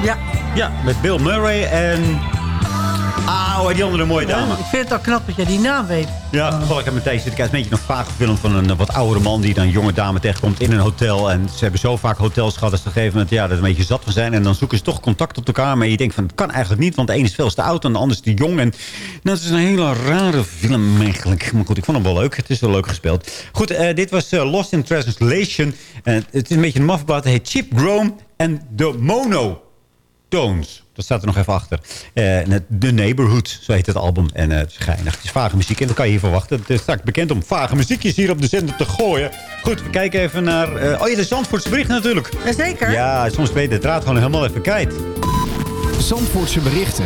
Ja. Ja, met Bill Murray en Ah, die andere mooie dame. Ik vind het al knap dat jij die naam weet. Ja, toevallig heb ik meteen zitten kijken. Het is een beetje een vage film van een eh, wat oudere man... die dan een jonge dame tegenkomt in een hotel. En ze hebben zo vaak hotels gehad dat ze op een gegeven moment... ja, er een beetje zat van zijn. En dan zoeken ze toch contact op elkaar. Maar je denkt van, het kan eigenlijk niet. Want de een is veel te oud en de ander is te jong. En het is een hele rare film eigenlijk. Maar goed, ik vond hem wel leuk. Het is wel leuk gespeeld. Goed, eh, dit was eh, Lost in Translation. En het is een beetje een mafblad. Het heet Chip Groom en The Mono Tones. Dat staat er nog even achter. Eh, en het The Neighborhood, zo heet het album. En eh, het is geinig. Het is vage muziek en dat kan je hier verwachten. Het is straks bekend om vage muziekjes hier op de zender te gooien. Goed, we kijken even naar... eh, oh ja, de Zandvoortse bericht natuurlijk. Jazeker. Ja, soms ben je de draad gewoon helemaal even kwijt. Zandvoortse berichten.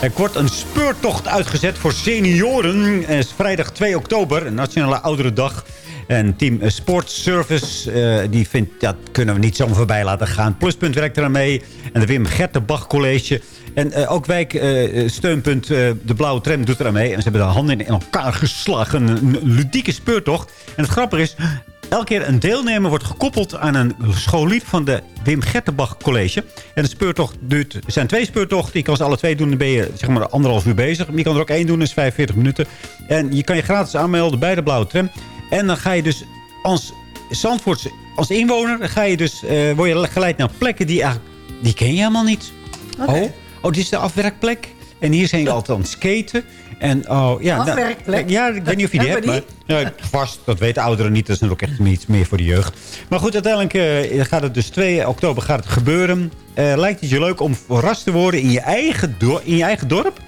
Er wordt een speurtocht uitgezet voor senioren. Het is vrijdag 2 oktober, Nationale Ouderendag. En team eh, Sport Service, eh, die vindt dat kunnen we niet zo voorbij laten gaan. Pluspunt werkt eraan mee. En de Wim Gertenbach College. En eh, ook wijk eh, eh, De Blauwe Tram doet eraan mee. En ze hebben de handen in elkaar geslagen. Een ludieke speurtocht. En het grappige is, Elke keer een deelnemer wordt gekoppeld aan een scholier van de Wim Gertenbach College. En de speurtocht duurt, er zijn twee speurtochten. Je kan ze alle twee doen, dan ben je zeg maar anderhalf uur bezig. Je kan er ook één doen, dat is 45 minuten. En je kan je gratis aanmelden bij de Blauwe Tram. En dan ga je dus als Zandvoortse, als inwoner, ga je dus, eh, word je geleid naar plekken die eigenlijk, die ken je helemaal niet. Oké. Oh, oh, dit is de afwerkplek. En hier zijn je altijd aan het skaten. En, oh, ja, nou, Afwerkplek? ja, ik weet niet of je die hebt. Maar, ja, vast, dat weten ouderen niet. Dat is natuurlijk echt iets meer voor de jeugd. Maar goed, uiteindelijk eh, gaat het dus 2 oktober gaat het gebeuren. Eh, lijkt het je leuk om verrast te worden in je eigen, in je eigen dorp?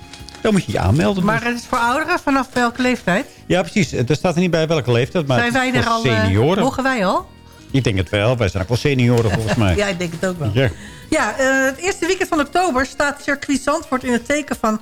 Dan moet je je aanmelden. Maar het is voor ouderen vanaf welke leeftijd? Ja, precies. Er staat er niet bij welke leeftijd. Maar zijn wij er al... eh, senioren. mogen wij al? Ik denk het wel. Wij zijn ook wel senioren volgens mij. (laughs) Ja, ik denk het ook wel. Ja. Ja, eh, het eerste weekend van oktober staat circuit Zandvoort in het teken van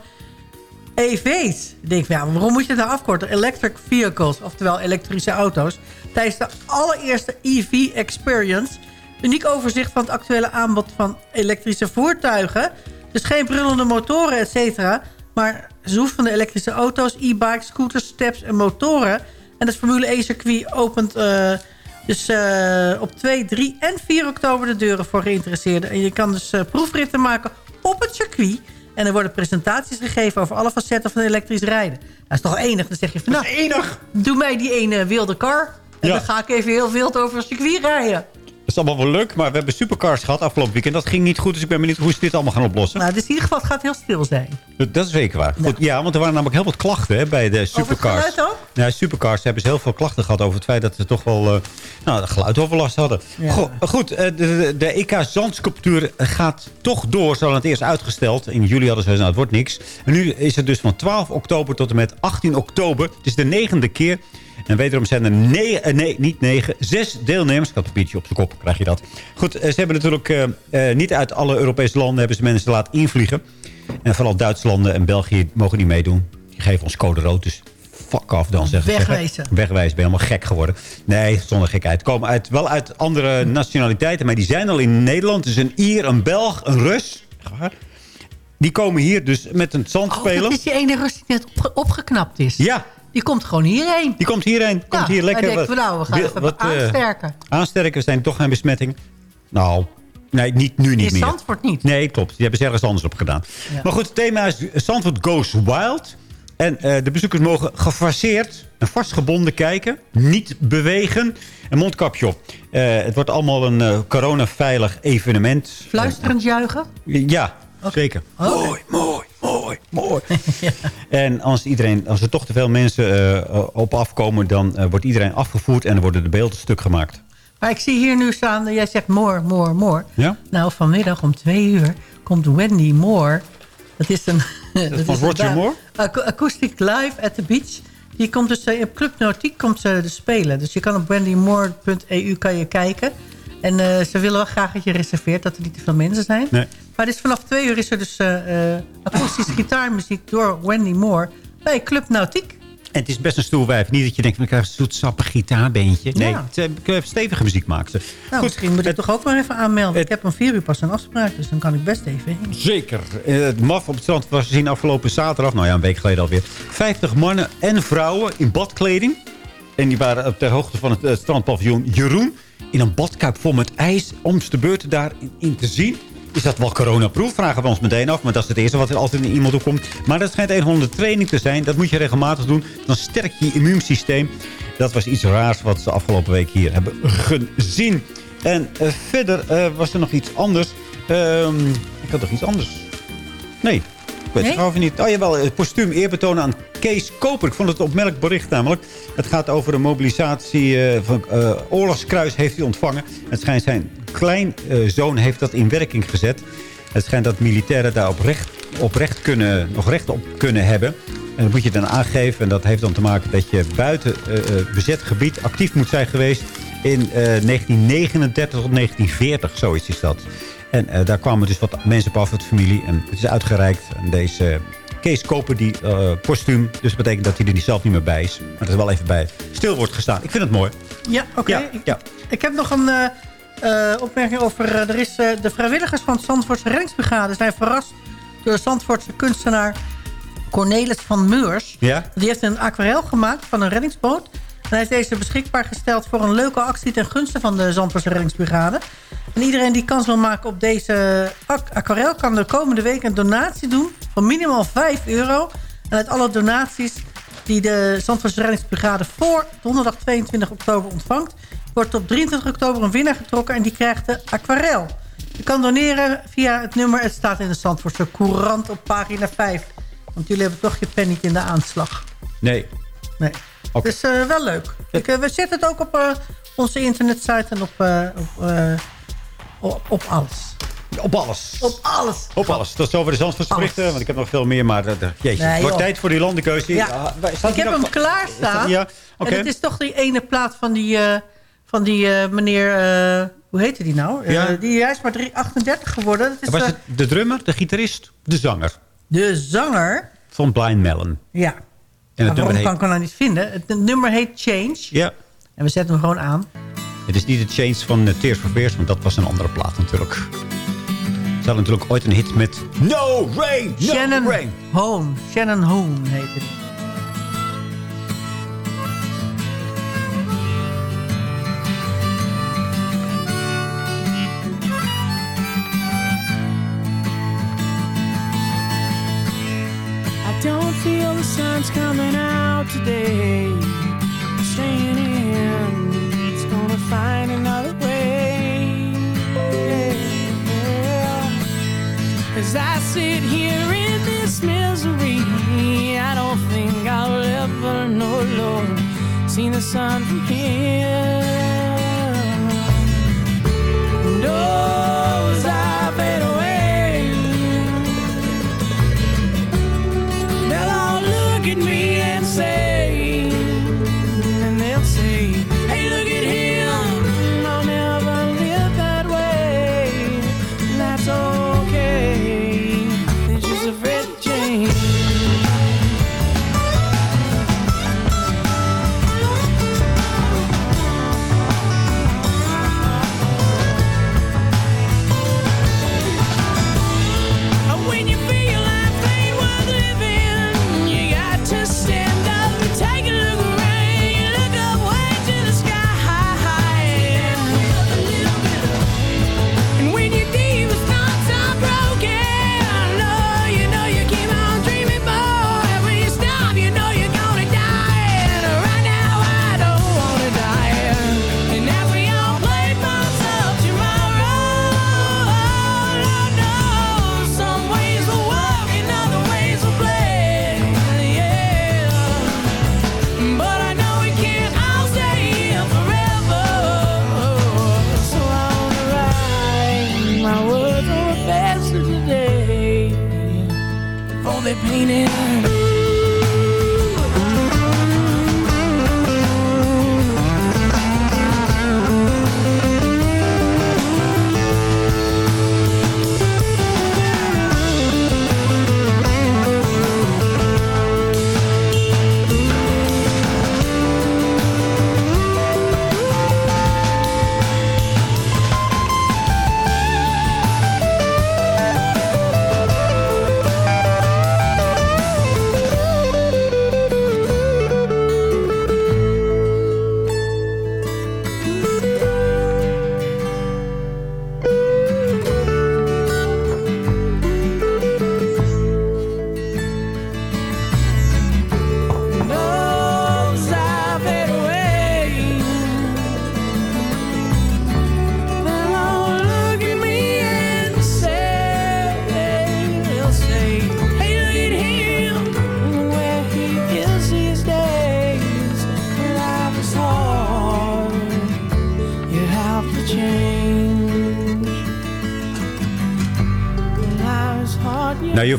EV's. Ik denk, van, ja, waarom moet je het nou afkorten? Electric vehicles, oftewel elektrische auto's. Tijdens de allereerste EV Experience. Uniek overzicht van het actuele aanbod van elektrische voertuigen. Dus geen brullende motoren, et cetera. Maar zoef van de elektrische auto's, e-bikes, scooters, steps en motoren. En het Formule 1-circuit opent eh, dus eh, op 2, 3 en 4 oktober de deuren voor geïnteresseerden. En je kan dus eh, proefritten maken op het circuit. En er worden presentaties gegeven over alle facetten van elektrisch rijden. Dat is toch enig? Dan zeg je van, nou, enig! doe mij die ene wilde car. En Ja. dan ga ik even heel wild over het circuit rijden. Is allemaal wel leuk, maar we hebben supercars gehad afgelopen weekend. Dat ging niet goed, dus ik ben benieuwd hoe ze dit allemaal gaan oplossen. Nou, dus in ieder geval, het gaat heel stil zijn. Dat dat is zeker waar. Goed, ja, want er waren namelijk heel wat klachten hè, bij de supercars. geluid ook? Ja, supercars hebben ze heel veel klachten gehad over het feit dat ze toch wel uh, nou, geluidoverlast hadden. Ja. Go- goed, eh, de, de, de EK Zandsculptuur gaat toch door. Ze hadden het eerst uitgesteld. In juli hadden ze nou, het wordt niks. En nu is het dus van 12 oktober tot en met 18 oktober. Het is de negende keer. En wederom zijn er nee, eh, nee, niet negen, zes deelnemers. Ik had een papiertje op de kop, krijg je dat. Goed, eh, ze hebben natuurlijk eh, niet uit alle Europese landen hebben ze mensen laten invliegen. En vooral Duitsland en België mogen niet meedoen. Die geven ons code rood, dus fuck off dan zeggen ze. Wegwezen. Wegwijzen, ben je helemaal gek geworden. Nee, zonder gekheid. Komen uit, wel uit andere nationaliteiten, maar die zijn al in Nederland. Dus een Ier, een Belg, een Rus. Waar? Die komen hier dus met een zand Oh, dat is die ene Rus die net opge- opgeknapt is. Ja, Die komt gewoon hierheen. die komt hierheen. Komt Ja, hier lekker. wat- van, nou, we gaan even wat, eh, aansterken. aansterken, we zijn toch geen besmetting. Nou, nee, niet, nu niet In meer. Zandvoort niet. Nee, klopt. Die hebben ze ergens anders op gedaan. Ja. Maar goed, het thema is Zandvoort Goes Wild. En eh, de bezoekers mogen gefaseerd en vastgebonden kijken. Niet bewegen. Een mondkapje op. Eh, het wordt allemaal een eh, coronaveilig evenement. Fluisterend juichen. Ja, zeker. Mooi, mooi, mooi, mooi. (laughs) En als, iedereen, als er toch te veel mensen eh, op afkomen... dan eh, wordt iedereen afgevoerd en worden de beelden stuk gemaakt. Maar ik zie hier nu staan, eh, jij zegt more, more, more. Ja? Nou, vanmiddag om twee uur komt Wendy Moore. Dat is een... (laughs) dat van (laughs) is Roger Moore? Aco- Acoustic Live at the Beach. Die komt dus eh, op Club Nautiek komt ze dus spelen. Dus je kan op wendymoore.eu kan je kijken. En eh, ze willen wel graag dat je reserveert, dat er niet te veel mensen zijn. Nee. Maar dus vanaf twee uur is er dus eh, eh, akoestische gitaarmuziek door Wendy Moore bij Club Nautiek. En het is best een stoel wijf. Niet dat je denkt, van, ik krijg een zoetsappig gitaarbeentje. Nee, Ja. het, stevige muziek maakt ze. Nou, misschien moet ik toch ook maar even aanmelden. ik heb om vier uur pas een afspraak, dus dan kan ik best even heen. Zeker. Eh, het MAF op het strand was gezien afgelopen zaterdag. Nou ja, een week geleden alweer. 50 mannen en vrouwen in badkleding. En die waren op ter hoogte van het strandpaviljoen Jeroen. In een badkuip vol met ijs. Om de beurt daarin in te zien. is dat wel coronaproof? Vragen we ons meteen af. Maar dat is het eerste wat er altijd in iemand opkomt. Maar dat schijnt een of andere training te zijn. Dat moet je regelmatig doen. Dan sterk je immuunsysteem. Dat was iets raars wat ze afgelopen week hier hebben gezien. En eh, verder eh, was er nog iets anders. Ehm, ik had nog iets anders. Nee, weet Nee? niet. Oh jawel, het postuum eerbetoon aan Kees Koper. Ik vond het een opmerkelijk bericht namelijk. Het gaat over de mobilisatie eh, van eh, oorlogskruis heeft hij ontvangen. Het schijnt zijn kleinzoon heeft dat in werking gezet. Het schijnt dat militairen daar oprecht, oprecht kunnen, nog recht op kunnen hebben. En dat moet je dan aangeven. En dat heeft dan te maken dat je buiten eh, eh, bezet gebied actief moet zijn geweest... in eh, 1939 tot 1940, zoiets is dat. En eh, daar kwamen dus wat mensen op af, wat familie. En het is uitgereikt. En deze Kees Koper, die eh, postuum. Dus dat betekent dat hij er niet zelf niet meer bij is. Maar dat er wel even bij stil wordt gestaan. Ik vind het mooi. Ja, oké. Ja, Ik, ja. ik heb nog een eh, opmerking over... er is, de vrijwilligers van het Zandvoortse reddingsbrigade zijn verrast... door de Zandvoortse kunstenaar Cornelis van Meurs. Ja? Die heeft een aquarel gemaakt van een reddingsboot. En hij heeft deze beschikbaar gesteld voor een leuke actie... ten gunste van de Zandvoortse reddingsbrigade. En iedereen die kans wil maken op deze aqu- aquarel... kan de komende week een donatie doen van minimaal 5 euro. En uit alle donaties die de Zandvoortse reddingsbrigade... voor donderdag 22 oktober ontvangt... wordt op 23 oktober een winnaar getrokken... en die krijgt de aquarel. Je kan doneren via het nummer... het staat in de Zandvoortse Courant op pagina 5. Want jullie hebben toch je pen niet in de aanslag. Nee. Nee. Oké. Dus eh, wel leuk. Ik, eh, we zetten het ook op eh, onze internetsite en op, op, op, op alles. Op alles. Op alles. Op alles. Tot zover de berichten. Want ik heb nog veel meer. Maar uh, jezus, Nee, het wordt tijd voor die landenkeuze. Ja. Ik heb nog- hem klaarstaan. Ja. En het is toch die ene plaat van die, eh, van die eh, meneer... hoe heette die nou? Ja. die, hij is maar drie- 38 geworden. Dat is Was het de drummer, de gitarist, de zanger de zanger. van Blind Melon? Ja. En het nummer waarom heet... kan ik hem nou niet vinden? Het, het nummer heet Change. Ja, En we zetten hem gewoon aan. Het is niet de Change van uh, Tears for Fears, want dat was een andere plaat natuurlijk. Ze hadden natuurlijk ooit een hit met No Rain, No Shannon Rain. Home. Shannon Home heette die. I don't feel the sun's coming out today. Staying find another way. As I sit here in this misery, I don't think I'll ever know, Lord, see the sun from here.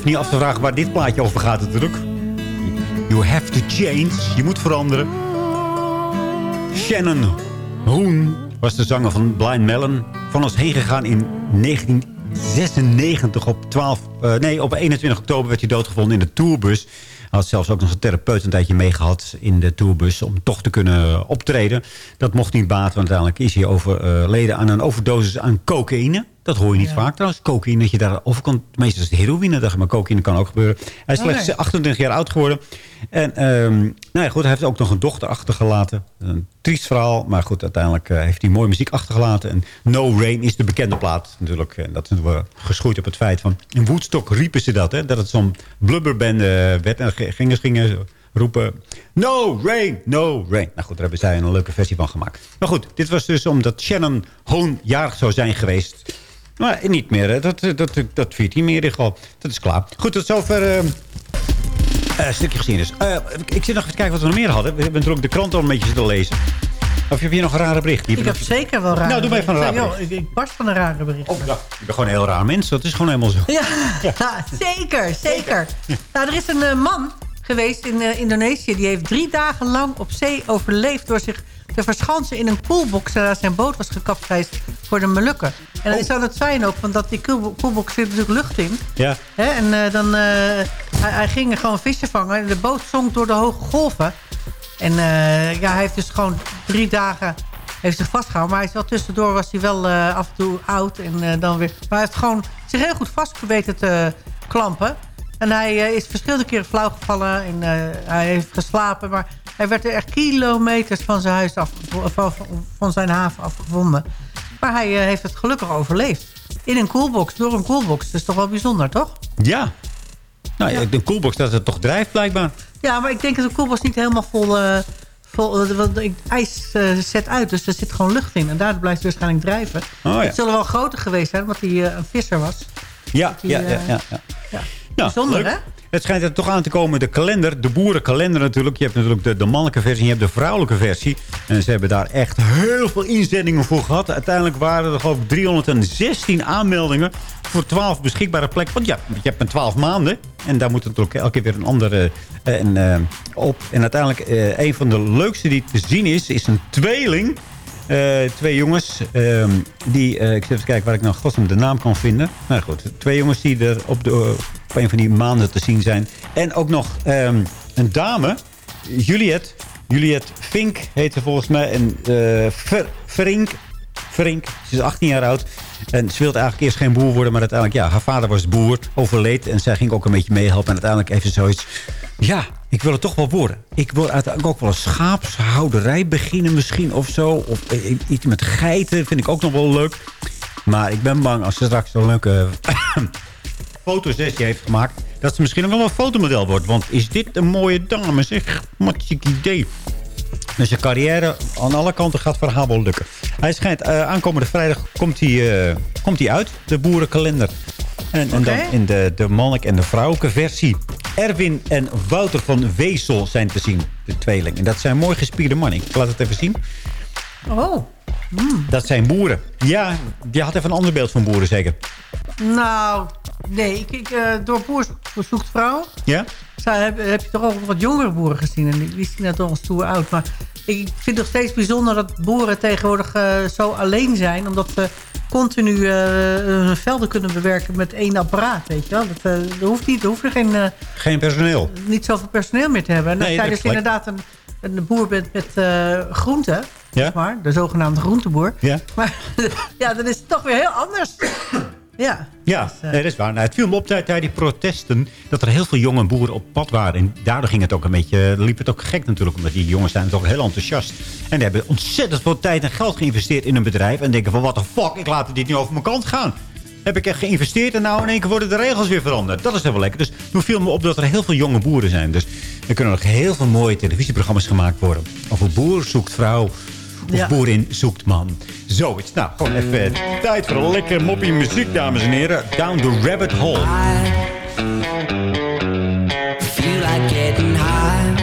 Niet af te vragen waar dit plaatje over gaat natuurlijk. You have to change. Je moet veranderen. Shannon Hoon was de zanger van Blind Melon. Van ons heen gegaan in 1996 op 12... eh, nee, op 21 oktober werd hij doodgevonden in de tourbus. Hij had zelfs ook nog een therapeut een tijdje meegehad in de tourbus... om toch te kunnen optreden. Dat mocht niet baten, want uiteindelijk is hij overleden aan een overdosis aan cocaïne. Dat hoor je niet vaak trouwens. Cocaïne, dat je daarover kan... Meestal is het heroïne, dacht maar cocaïne kan ook gebeuren. Hij is Oh, slechts nee. 28 jaar oud geworden. En ehm, nou ja, goed, hij heeft ook nog een dochter achtergelaten. Een triest verhaal, maar goed, uiteindelijk eh, heeft hij mooie muziek achtergelaten. En No Rain is de bekende plaat natuurlijk. En dat wel geschoeid op het feit van... In Woodstock riepen ze dat, hè, dat het zo'n blubberband eh, werd. En gingen gingen roepen... No Rain, No Rain. Nou goed, daar hebben zij een leuke versie van gemaakt. Maar goed, dit was dus omdat Shannon Hoon jarig zou zijn geweest... Maar niet meer, hè. Dat, dat, dat, viert hij meer in. Dat is klaar. Goed, tot zover... een stukje geschiedenis. Eh, ik zit nog even te kijken wat we nog meer hadden. We hebben natuurlijk de krant al een beetje zitten lezen. Of heb je nog een rare bericht? Die Ik heb zeker wel rare Nou, doe maar even een raar bericht. Ik, ik barst van een rare bericht. Oh, ja. Je bent gewoon een heel raar mens. Dat is gewoon helemaal zo. Ja, (laughs) zeker, zeker. (laughs) Nou, er is een man geweest in eh, Indonesië. Die heeft drie dagen lang op zee overleefd... door zich te verschansen in een koelbox... nadat zijn boot was gekapseisd voor de Molukken. En dan is aan het zijn ook, want dat die koelbo- koelbox zit natuurlijk lucht in. Ja. Hè? En eh, dan, eh, hij, hij ging gewoon vissen vangen. En de boot zonk door de hoge golven. En ja, hij heeft dus gewoon drie dagen heeft zich vastgehouden. Maar hij is wel tussendoor was hij wel af en toe oud. En dan weer. Maar hij heeft gewoon zich heel goed vastgebeten te klampen. En hij eh, is verschillende keren flauw gevallen. En eh, hij heeft geslapen. Maar hij werd er echt kilometers van zijn huis afgevo- van, van, zijn haven afgevonden. Maar hij eh, heeft het gelukkig overleefd. In een koelbox, door een koelbox. Dat is toch wel bijzonder, toch? Ja. Nou, ja. de koelbox dat het toch drijft blijkbaar. Ja, maar ik denk dat de koelbox niet helemaal vol... vol want ik- ijs zet uit, dus er zit gewoon lucht in. En daardoor blijft het waarschijnlijk drijven. Oh, ja. Het zullen wel groter geweest zijn, omdat hij eh, een visser was. Ja, Die, ja, ja. ja, ja. Ja. Bijzonder, hè? Het schijnt er toch aan te komen, de kalender, de boerenkalender natuurlijk. Je hebt natuurlijk de, de mannelijke versie en je hebt de vrouwelijke versie. En ze hebben daar echt heel veel inzendingen voor gehad. Uiteindelijk waren er geloof ik 316 aanmeldingen voor 12 beschikbare plekken. Want ja, je hebt maar 12 maanden. En daar moet natuurlijk elke keer weer een andere eh, en, eh, op. En uiteindelijk, eh, een van de leukste die te zien is, is een tweeling. Eh, twee jongens, ehm, die, eh, ik zit even kijken waar ik nou godsnaam de naam kan vinden. Nou goed, twee jongens die er op, de, op een van die maanden te zien zijn. En ook nog ehm, een dame, Juliette. Juliette Fink heet ze volgens mij. En eh Ver, Verink, Verink, ze is 18 jaar oud. En ze wilde eigenlijk eerst geen boer worden, maar uiteindelijk, ja, haar vader was boer, overleed. En zij ging ook een beetje meehelpen. En uiteindelijk ze zoiets, ja, ik wil het toch wel worden. Ik wil uiteindelijk ook wel een schaapshouderij beginnen misschien of zo. Of eh, iets met geiten vind ik ook nog wel leuk. Maar ik ben bang als ze straks een leuke (coughs) fotosessie heeft gemaakt... dat ze misschien ook wel een fotomodel wordt. Want is dit een mooie dame, zeg. Wat idee. Dus zijn carrière aan alle kanten gaat voor haar wel lukken. Hij schijnt, eh, aankomende vrijdag komt hij, eh, komt hij uit, de boerenkalender. En, en dan in de, de mannelijke en de vrouwelijke versie. Erwin en Wouter van Weesel zijn te zien, de tweeling. En dat zijn mooi gespierde mannen. Ik laat het even zien. Oh, Dat zijn boeren. Ja, je had even een ander beeld van boeren zeker. nou, nee. Ik, ik, eh, door Boer zoekt vrouw... Ja? Zij, heb, heb je toch ook wat jongere boeren gezien. En die, zien er toch al stoer oud. Maar ik ik vind het nog steeds bijzonder dat boeren tegenwoordig eh, zo alleen zijn. Omdat ze continu eh, hun velden kunnen bewerken met één apparaat. Weet je wel? Dat, hoeft niet, er hoeft er geen, Geen personeel. niet zoveel personeel meer te hebben. En Nee, dat dus klopt. inderdaad een, een boer bent met eh groenten... Ja? zeg maar, de zogenaamde groenteboer. Ja? Maar (laughs) ja, dan is het toch weer heel anders. Ja. Ja, Dus, eh, nee, dat is waar. Nou, het viel me op tijd tijdens die protesten... dat er heel veel jonge boeren op pad waren. En daardoor ging het ook een beetje, liep het ook gek natuurlijk. Omdat die jongens zijn toch heel enthousiast. En die hebben ontzettend veel tijd en geld geïnvesteerd in een bedrijf. En denken van, what the fuck, ik laat dit niet over mijn kant gaan. Heb ik echt geïnvesteerd en nou in één keer worden de regels weer veranderd. Dat is wel lekker. Dus toen viel me op dat er heel veel jonge boeren zijn. Dus er kunnen nog heel veel mooie televisieprogramma's gemaakt worden. Over boer zoekt vrouw... Of Ja. boerin zoekt man. Zoiets. Nou, gewoon even tijd voor een lekker moppie muziek, dames en heren. Down the rabbit hole. Feel like getting high.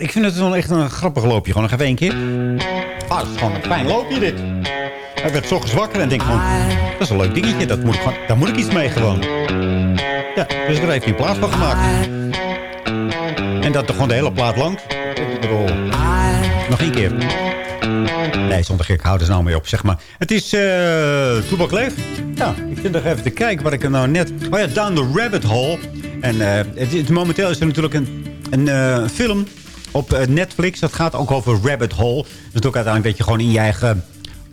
Ik vind het wel echt een grappig loopje. Gewoon nog even één keer. Ah, dat is gewoon een fijn loopje dit. Hij werd zo zwakker en denk van... Dat is een leuk dingetje. Dat moet ik gewoon, daar moet ik iets mee gewoon. Ja, dus er heeft hij plaats van gemaakt. En dat toch gewoon de hele plaat lang. Ik bedoel, nog één keer. Nee, zonder gek, hou er nou mee op, zeg maar. Het is eh Toebak Leef. Ja, ik zit nog even te kijken wat ik er nou net... Oh ja, Down the Rabbit Hole. En eh, het, het- momenteel is er natuurlijk een, een eh, film op eh, Netflix. Dat gaat ook over Rabbit Hole. Dus ook uiteindelijk dat je gewoon in je eigen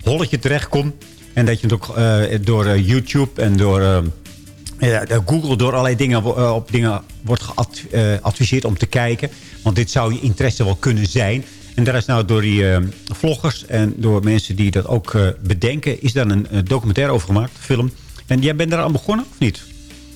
holletje terechtkomt. En dat je het ook eh, door eh, YouTube en door... Google door allerlei dingen, op dingen wordt geadviseerd om te kijken. Want dit zou je interesse wel kunnen zijn. En daar is nou door die vloggers en door mensen die dat ook bedenken... is daar een documentaire over gemaakt, film. En jij bent daar aan begonnen of niet?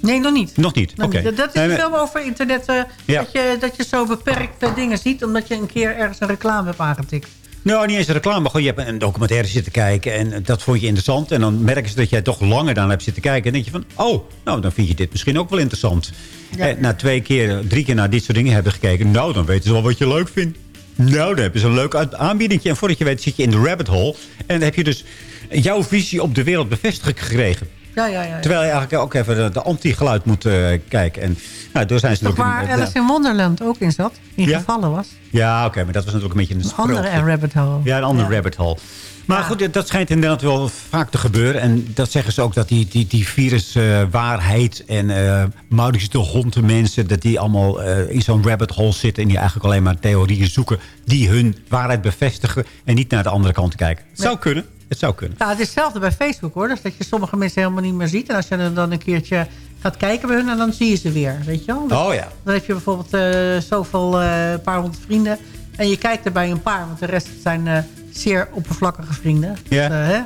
Nee, nog niet. Nog niet, oké. Dat, dat is Nee, een film over internet. eh, Ja. dat, je, dat je zo beperkte dingen ziet... omdat je een keer ergens een reclame hebt aangetikt. Nou, niet eens een reclame. Maar gewoon, je hebt een documentaire zitten kijken. En dat vond je interessant. En dan merken ze dat jij toch langer dan hebt zitten kijken. En denk je van, oh, nou, dan vind je dit misschien ook wel interessant. Ja. En na twee keer, drie keer naar dit soort dingen hebben gekeken. Nou, dan weten ze wel wat je leuk vindt. Nou, dan heb je zo'n leuk aanbiedingje. En voordat je weet zit je in de rabbit hole. En dan heb je dus jouw visie op de wereld bevestigd gekregen. Ja, ja. Terwijl je eigenlijk ook even de, de anti-geluid moet eh, kijken. En nou, door zijn ze Toch waar Alice in Wonderland ook in zat? In Ja? gevallen was? Ja, oké, maar dat was natuurlijk een beetje een Een andere sprookje. rabbit hole. Ja, een andere rabbit hole. Maar goed, dat schijnt inderdaad wel vaak te gebeuren. En dat zeggen ze ook dat die, die, die viruswaarheid en uh, Maurits de hond de mensen... dat die allemaal eh, in zo'n rabbit hole zitten... en die eigenlijk alleen maar theorieën zoeken... die hun waarheid bevestigen en niet naar de andere kant kijken. Het zou kunnen. Het zou kunnen. Ja, het is hetzelfde bij Facebook hoor. Dus dat je sommige mensen helemaal niet meer ziet. En als je dan- een keertje gaat kijken bij hun... en dan zie je ze weer, weet je wel. Oh ja. Dan heb je bijvoorbeeld eh, zoveel, eh paar honderd vrienden... en je kijkt er bij een paar... want de rest zijn eh, zeer oppervlakkige vrienden. Ja. Dus, hè?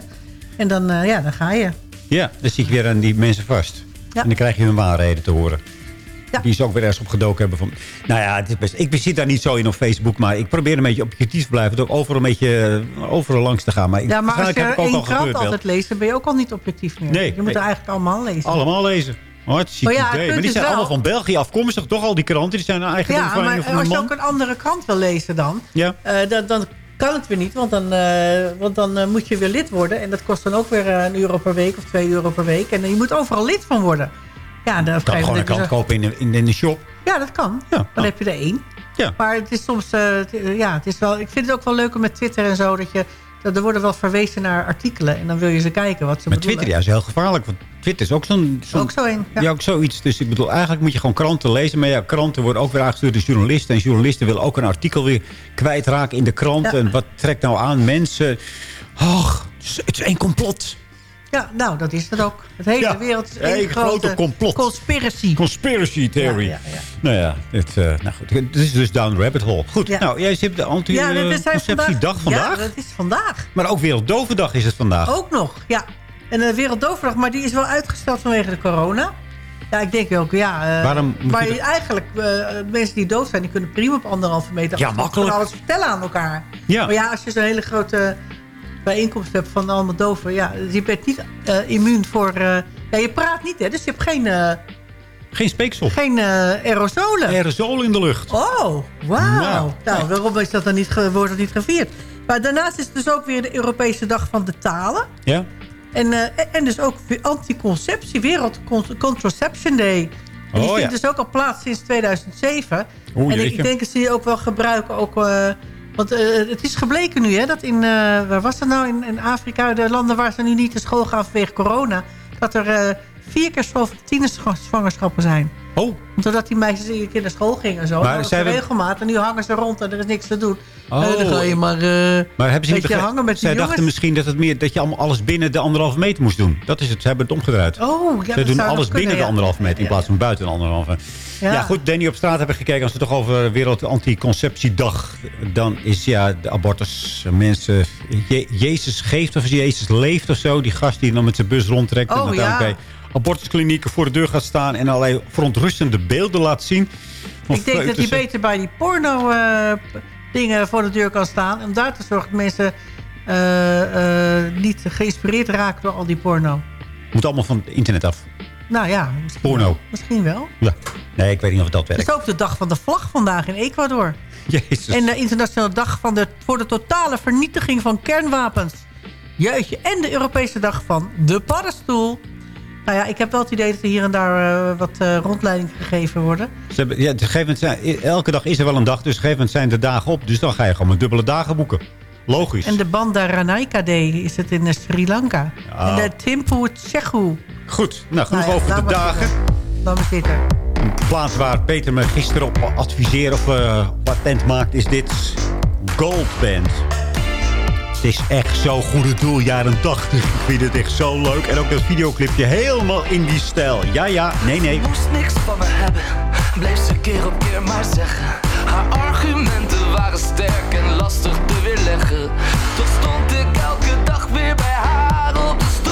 En dan, ja, dan ga je. Ja, dan zit je weer aan die mensen vast. Ja. En dan krijg je hun waarheden te horen. Ja. Die ze ook weer ergens opgedoken hebben. Van, nou ja, het is best, ik zit daar niet zo in op Facebook. Maar ik probeer een beetje objectief te blijven. Door overal een beetje eh, overal langs te gaan. Maar, ik, Ja, maar als je één al krant gebeurd. altijd leest... dan ben je ook al niet objectief meer. Nee, je moet nee. er eigenlijk allemaal lezen. Allemaal lezen. Hartstikke Maar ja, het idee. punt Maar die zijn wel- allemaal van België afkomstig. Toch al die kranten. Die zijn een eigendom Ja, van een maar of andere als je ook een andere krant wil lezen dan... Ja. eh, dan, dan kan het weer niet, want dan, eh, want dan moet je weer lid worden. En dat kost dan ook weer een euro per week of twee euro per week. En je moet overal lid van worden. Ja, dan kan gewoon een krant kopen in de, in, in de shop. Ja, dat kan. Ja. Dan heb je er één. Ja. Maar het is soms... eh, het- ja, het is wel, ik vind het ook wel leuk om met Twitter en zo... dat je dat er worden wel verwezen naar artikelen. En dan wil je ze kijken wat ze Maar bedoelen. Twitter ja, is heel gevaarlijk. Want Twitter is ook zo'n... zo'n- Ook zo een. Ja. Ja. ook zoiets. Dus ik bedoel, eigenlijk moet je gewoon kranten lezen. Maar ja, kranten worden ook weer aangestuurd door journalisten. En journalisten willen ook een artikel weer kwijtraken in de krant. Ja. En wat trekt nou aan mensen? Och, het is- het is één complot. Ja, nou, dat is het ook. Het hele Ja, wereld is één grote grote complot. conspiracy. Conspiracy theory. Ja, ja, ja. Nou ja, het, eh, nou goed, het is dus down rabbit hole. Goed, nou, jij zit de anti-conceptiedag vandaag. Ja, dat is vandaag. Maar ook Wereldovendag is het vandaag. Ook nog, ja. En de Wereldoverdag, maar die is wel uitgesteld vanwege de corona. Ja, ik denk ook, ja. eh, Waarom maar je eigenlijk, eh, mensen die dood zijn, die kunnen prima op anderhalve meter Ja, makkelijk. alles vertellen aan elkaar. Ja. Maar ja, als je zo'n hele grote bijeenkomst hebt van allemaal doven, ja, je bent niet eh, immuun voor... eh, ja, je praat niet, hè, dus je hebt geen, eh, Geen speeksel. geen aerosolen. Aerosol in de lucht. Oh, wauw. Nou. Nou, waarom is dat dan niet, wordt dat niet gevierd? Maar daarnaast is het dus ook weer de Europese Dag van de Talen. Ja? En, en dus ook weer anticonceptie, Wereld Con- Contraception Day. En die Oh, vindt ja. dus ook al plaats sinds 2007. Oeh, en ik jeetje. denk dat ze die ook wel gebruiken. Ook, want eh, het is gebleken nu, hè, dat in, eh, waar was dat nou? In, in Afrika, de landen waar ze nu niet naar school gaan vanwege corona. Dat er eh, vier keer zoveel tienerzwangerschappen zijn. Oh, Doordat die meisjes iedere keer naar school gingen en zo. Maar Maar zij hebben- regelmaat. En nu hangen ze rond en er is niks te doen. Oh. Dan ga je maar, eh maar hebben ze niet begrepen? hangen met die Zij jongens. dachten misschien dat, het meer, dat je allemaal alles binnen de anderhalve meter moest doen. Dat is het. Ze hebben het omgedraaid. Oh, ja, Ze dat doen alles kunnen, binnen de anderhalve meter in plaats van buiten de anderhalve. Ja. Ja. goed, Danny op straat hebben gekeken. Als we het toch over Wereld Anticonceptiedag... dan is ja, de abortus... Mensen, Je- Jezus geeft of Jezus leeft of zo. Die gast die dan met zijn bus rondtrekt... en Oh, uiteindelijk ja. bij abortusklinieken voor de deur gaat staan... en allerlei verontrustende beelden laat zien. Ik denk dat hij beter bij die porno eh, dingen voor de deur kan staan. Om daar te zorgen dat mensen eh, eh, niet geïnspireerd raken door al die porno. Moet allemaal van het internet af. Nou ja, misschien, Porno. misschien wel. Ja. Nee, ik weet niet of dat Het werkt. is ook de dag van de vlag vandaag in Ecuador. Jezus. En de internationale dag van de, voor de totale vernietiging van kernwapens. Jeutje. En de Europese dag van de paddenstoel. Nou ja, ik heb wel het idee dat er hier en daar eh, wat eh, rondleiding gegeven worden. Ze hebben, ja, gegeven zijn, elke dag is er wel een dag, dus gegeven moment zijn de dagen op. Dus dan ga je gewoon met dubbele dagen boeken. Logisch. En de Banda Ranaika Day is het in eh, Sri Lanka. Ja. En de Timpu Tsechu. Goed, nou genoeg Nou ja, over de dagen. Laat maar zitten. Een plaats waar Peter me gisteren op adviseert of patent maakt, is dit Gold Band. Is echt zo'n goede doel, jaren 80. Ik vind het echt zo leuk. En ook dat videoclipje helemaal in die stijl. Ja, ja, nee, nee. moest niks van me hebben, bleef ze keer op keer maar zeggen. Haar argumenten waren sterk en lastig te weerleggen. Toch stond ik elke dag weer bij haar op de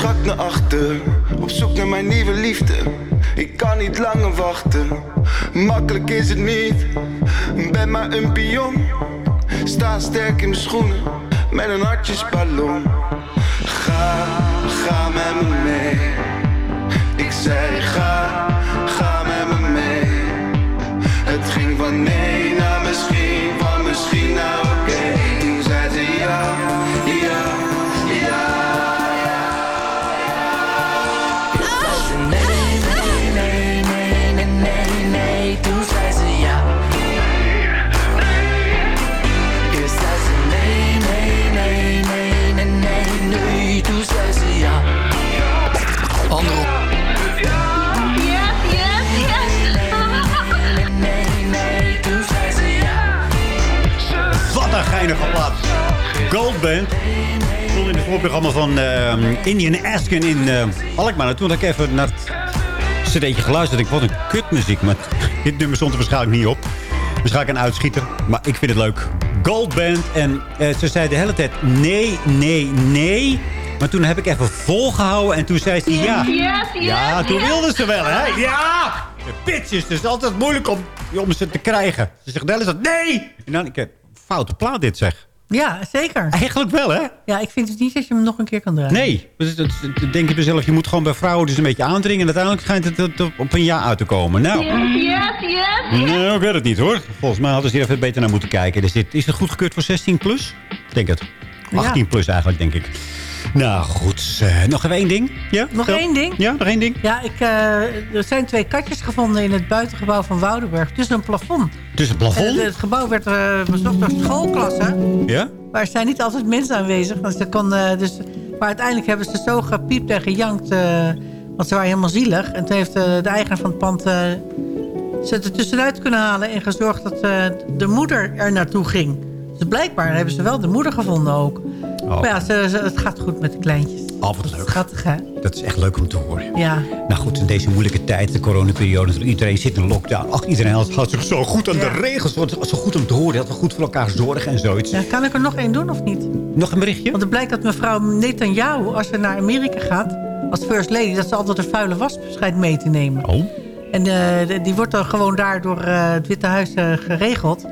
strak naar achter. Op zoek naar mijn nieuwe liefde, ik kan niet langer wachten. Makkelijk is het niet, ben maar een pion. Sta sterk in mijn schoenen, met een hartjesballon. Ga, ga met me mee. Ik zei ga, ga met me mee. Het ging van nee naar misschien, geinige plaat. Gold Band. Ik stond in het voorprogramma van eh, Indian Asken in eh Alkmaar. En toen had ik even naar het cd'tje geluisterd. Ik vond een kutmuziek, maar (laughs) dit nummer stond er waarschijnlijk niet op. Waarschijnlijk een uitschieter, maar ik vind het leuk. Gold Band. En eh, ze zei de hele tijd nee, nee, nee. Maar toen heb ik even volgehouden en toen zei ze ja. Ja, toen wilde ze wel, hè? Ja! De pitches, het is altijd moeilijk om, om ze te krijgen. Ze zegt de hele tijd nee! En dan, ik foute plaat dit zeg. Ja, zeker. Eigenlijk wel, hè? Ja, ik vind het niet dat je hem nog een keer kan draaien. Nee. Dus dat, dat denk je mezelf, je moet gewoon bij vrouwen dus een beetje aandringen. En uiteindelijk schijnt het op- op een ja uit te komen. Nou, nou, ik weet het niet hoor. Volgens mij hadden ze hier even beter naar moeten kijken. Dus dit, is het goedgekeurd voor 16 plus? Ik denk het. 18 plus eigenlijk, denk ik. Nou goed, eh, nog even één ding. Ja? Nog één ding? Ja, nog één ding. Ja, ik, eh, er zijn twee katjes gevonden in het buitengebouw van Woudenberg. Tussen een plafond. Tussen het En plafond? het, het gebouw werd eh, bezocht door schoolklassen. Ja? Maar er zijn niet altijd mensen aanwezig. Dus ze kon, eh, dus, maar uiteindelijk hebben ze zo gepiept en gejankt. eh, want ze waren helemaal zielig. En toen heeft eh, de eigenaar van het pand eh, ze er tussenuit kunnen halen. En gezorgd dat eh, de moeder er naartoe ging. Dus blijkbaar hebben ze wel de moeder gevonden ook. Oh. Maar ja, ze, ze- het gaat goed met de kleintjes. Oh, wat leuk. Schattig, hè? Dat is echt leuk om te horen. Ja. Nou goed, in deze moeilijke tijd, de coronaperiode, iedereen zit in lockdown. Ach, iedereen houdt, houdt zich zo goed aan Ja. de regels. Het is zo goed om te horen dat we goed voor elkaar zorgen en zoiets. ja. Kan ik er nog één doen of niet? Nog een berichtje? Want het blijkt dat mevrouw Netanyahu, als ze naar Amerika gaat... als first lady, dat ze altijd een vuile was schijnt mee te nemen. Oh. En eh, die wordt dan gewoon daar door eh, het Witte Huis eh, geregeld.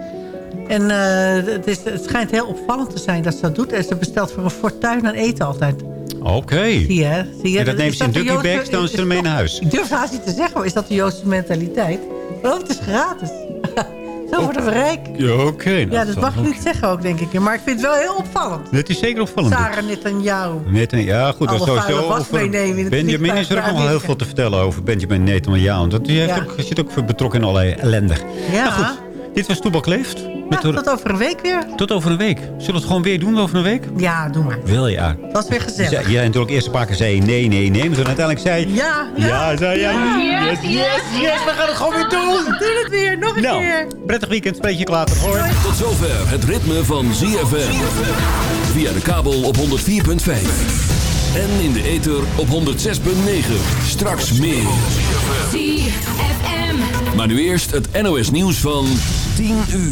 En eh, het, is, het schijnt heel opvallend te zijn dat ze dat doet. En ze bestelt voor een fortuin aan eten altijd. Oké. Zie je, hè? Zie je? En dat neemt Is ze in de ducky Joodse- bags, dan is ze ermee naar huis. Ik durf haast niet te zeggen, maar is dat de Joodse mentaliteit? Oh, het is gratis. (laughs) Zo worden we rijk. Ja, oké. nou, Ja, dat mag ik ook. niet zeggen ook, denk ik. Maar ik vind het wel heel opvallend. Dat is zeker opvallend. Sarah Netanyahu. Net een, ja, goed. Dat sowieso over meenemen in het Benjamin is er ook nog heel veel te vertellen over Benjamin Netanyahu. Dat, die heeft Ja. ook, zit ook betrokken in allerlei ellende. Ja. Nou goed, dit was Toebak Leeft. Ja, tot over een week weer. tot over een week. Zullen we het gewoon weer doen over een week? Ja, doe maar. Wil ja. Dat was weer gezellig. Jij natuurlijk eerst een paar keer zei nee, nee, nee. Maar toen uiteindelijk zei... Ja, ja. Ja, zei jij. Yes, yes, yes. We gaan het gewoon weer doen. Doe het weer, nog een Nou, keer. prettig weekend. Spreek je later. Hoi. Tot zover het ritme van ZFM. Via de kabel op 104.5. En in de ether op 106.9. Straks meer. ZFM. Maar nu eerst het NOS nieuws van 10 uur.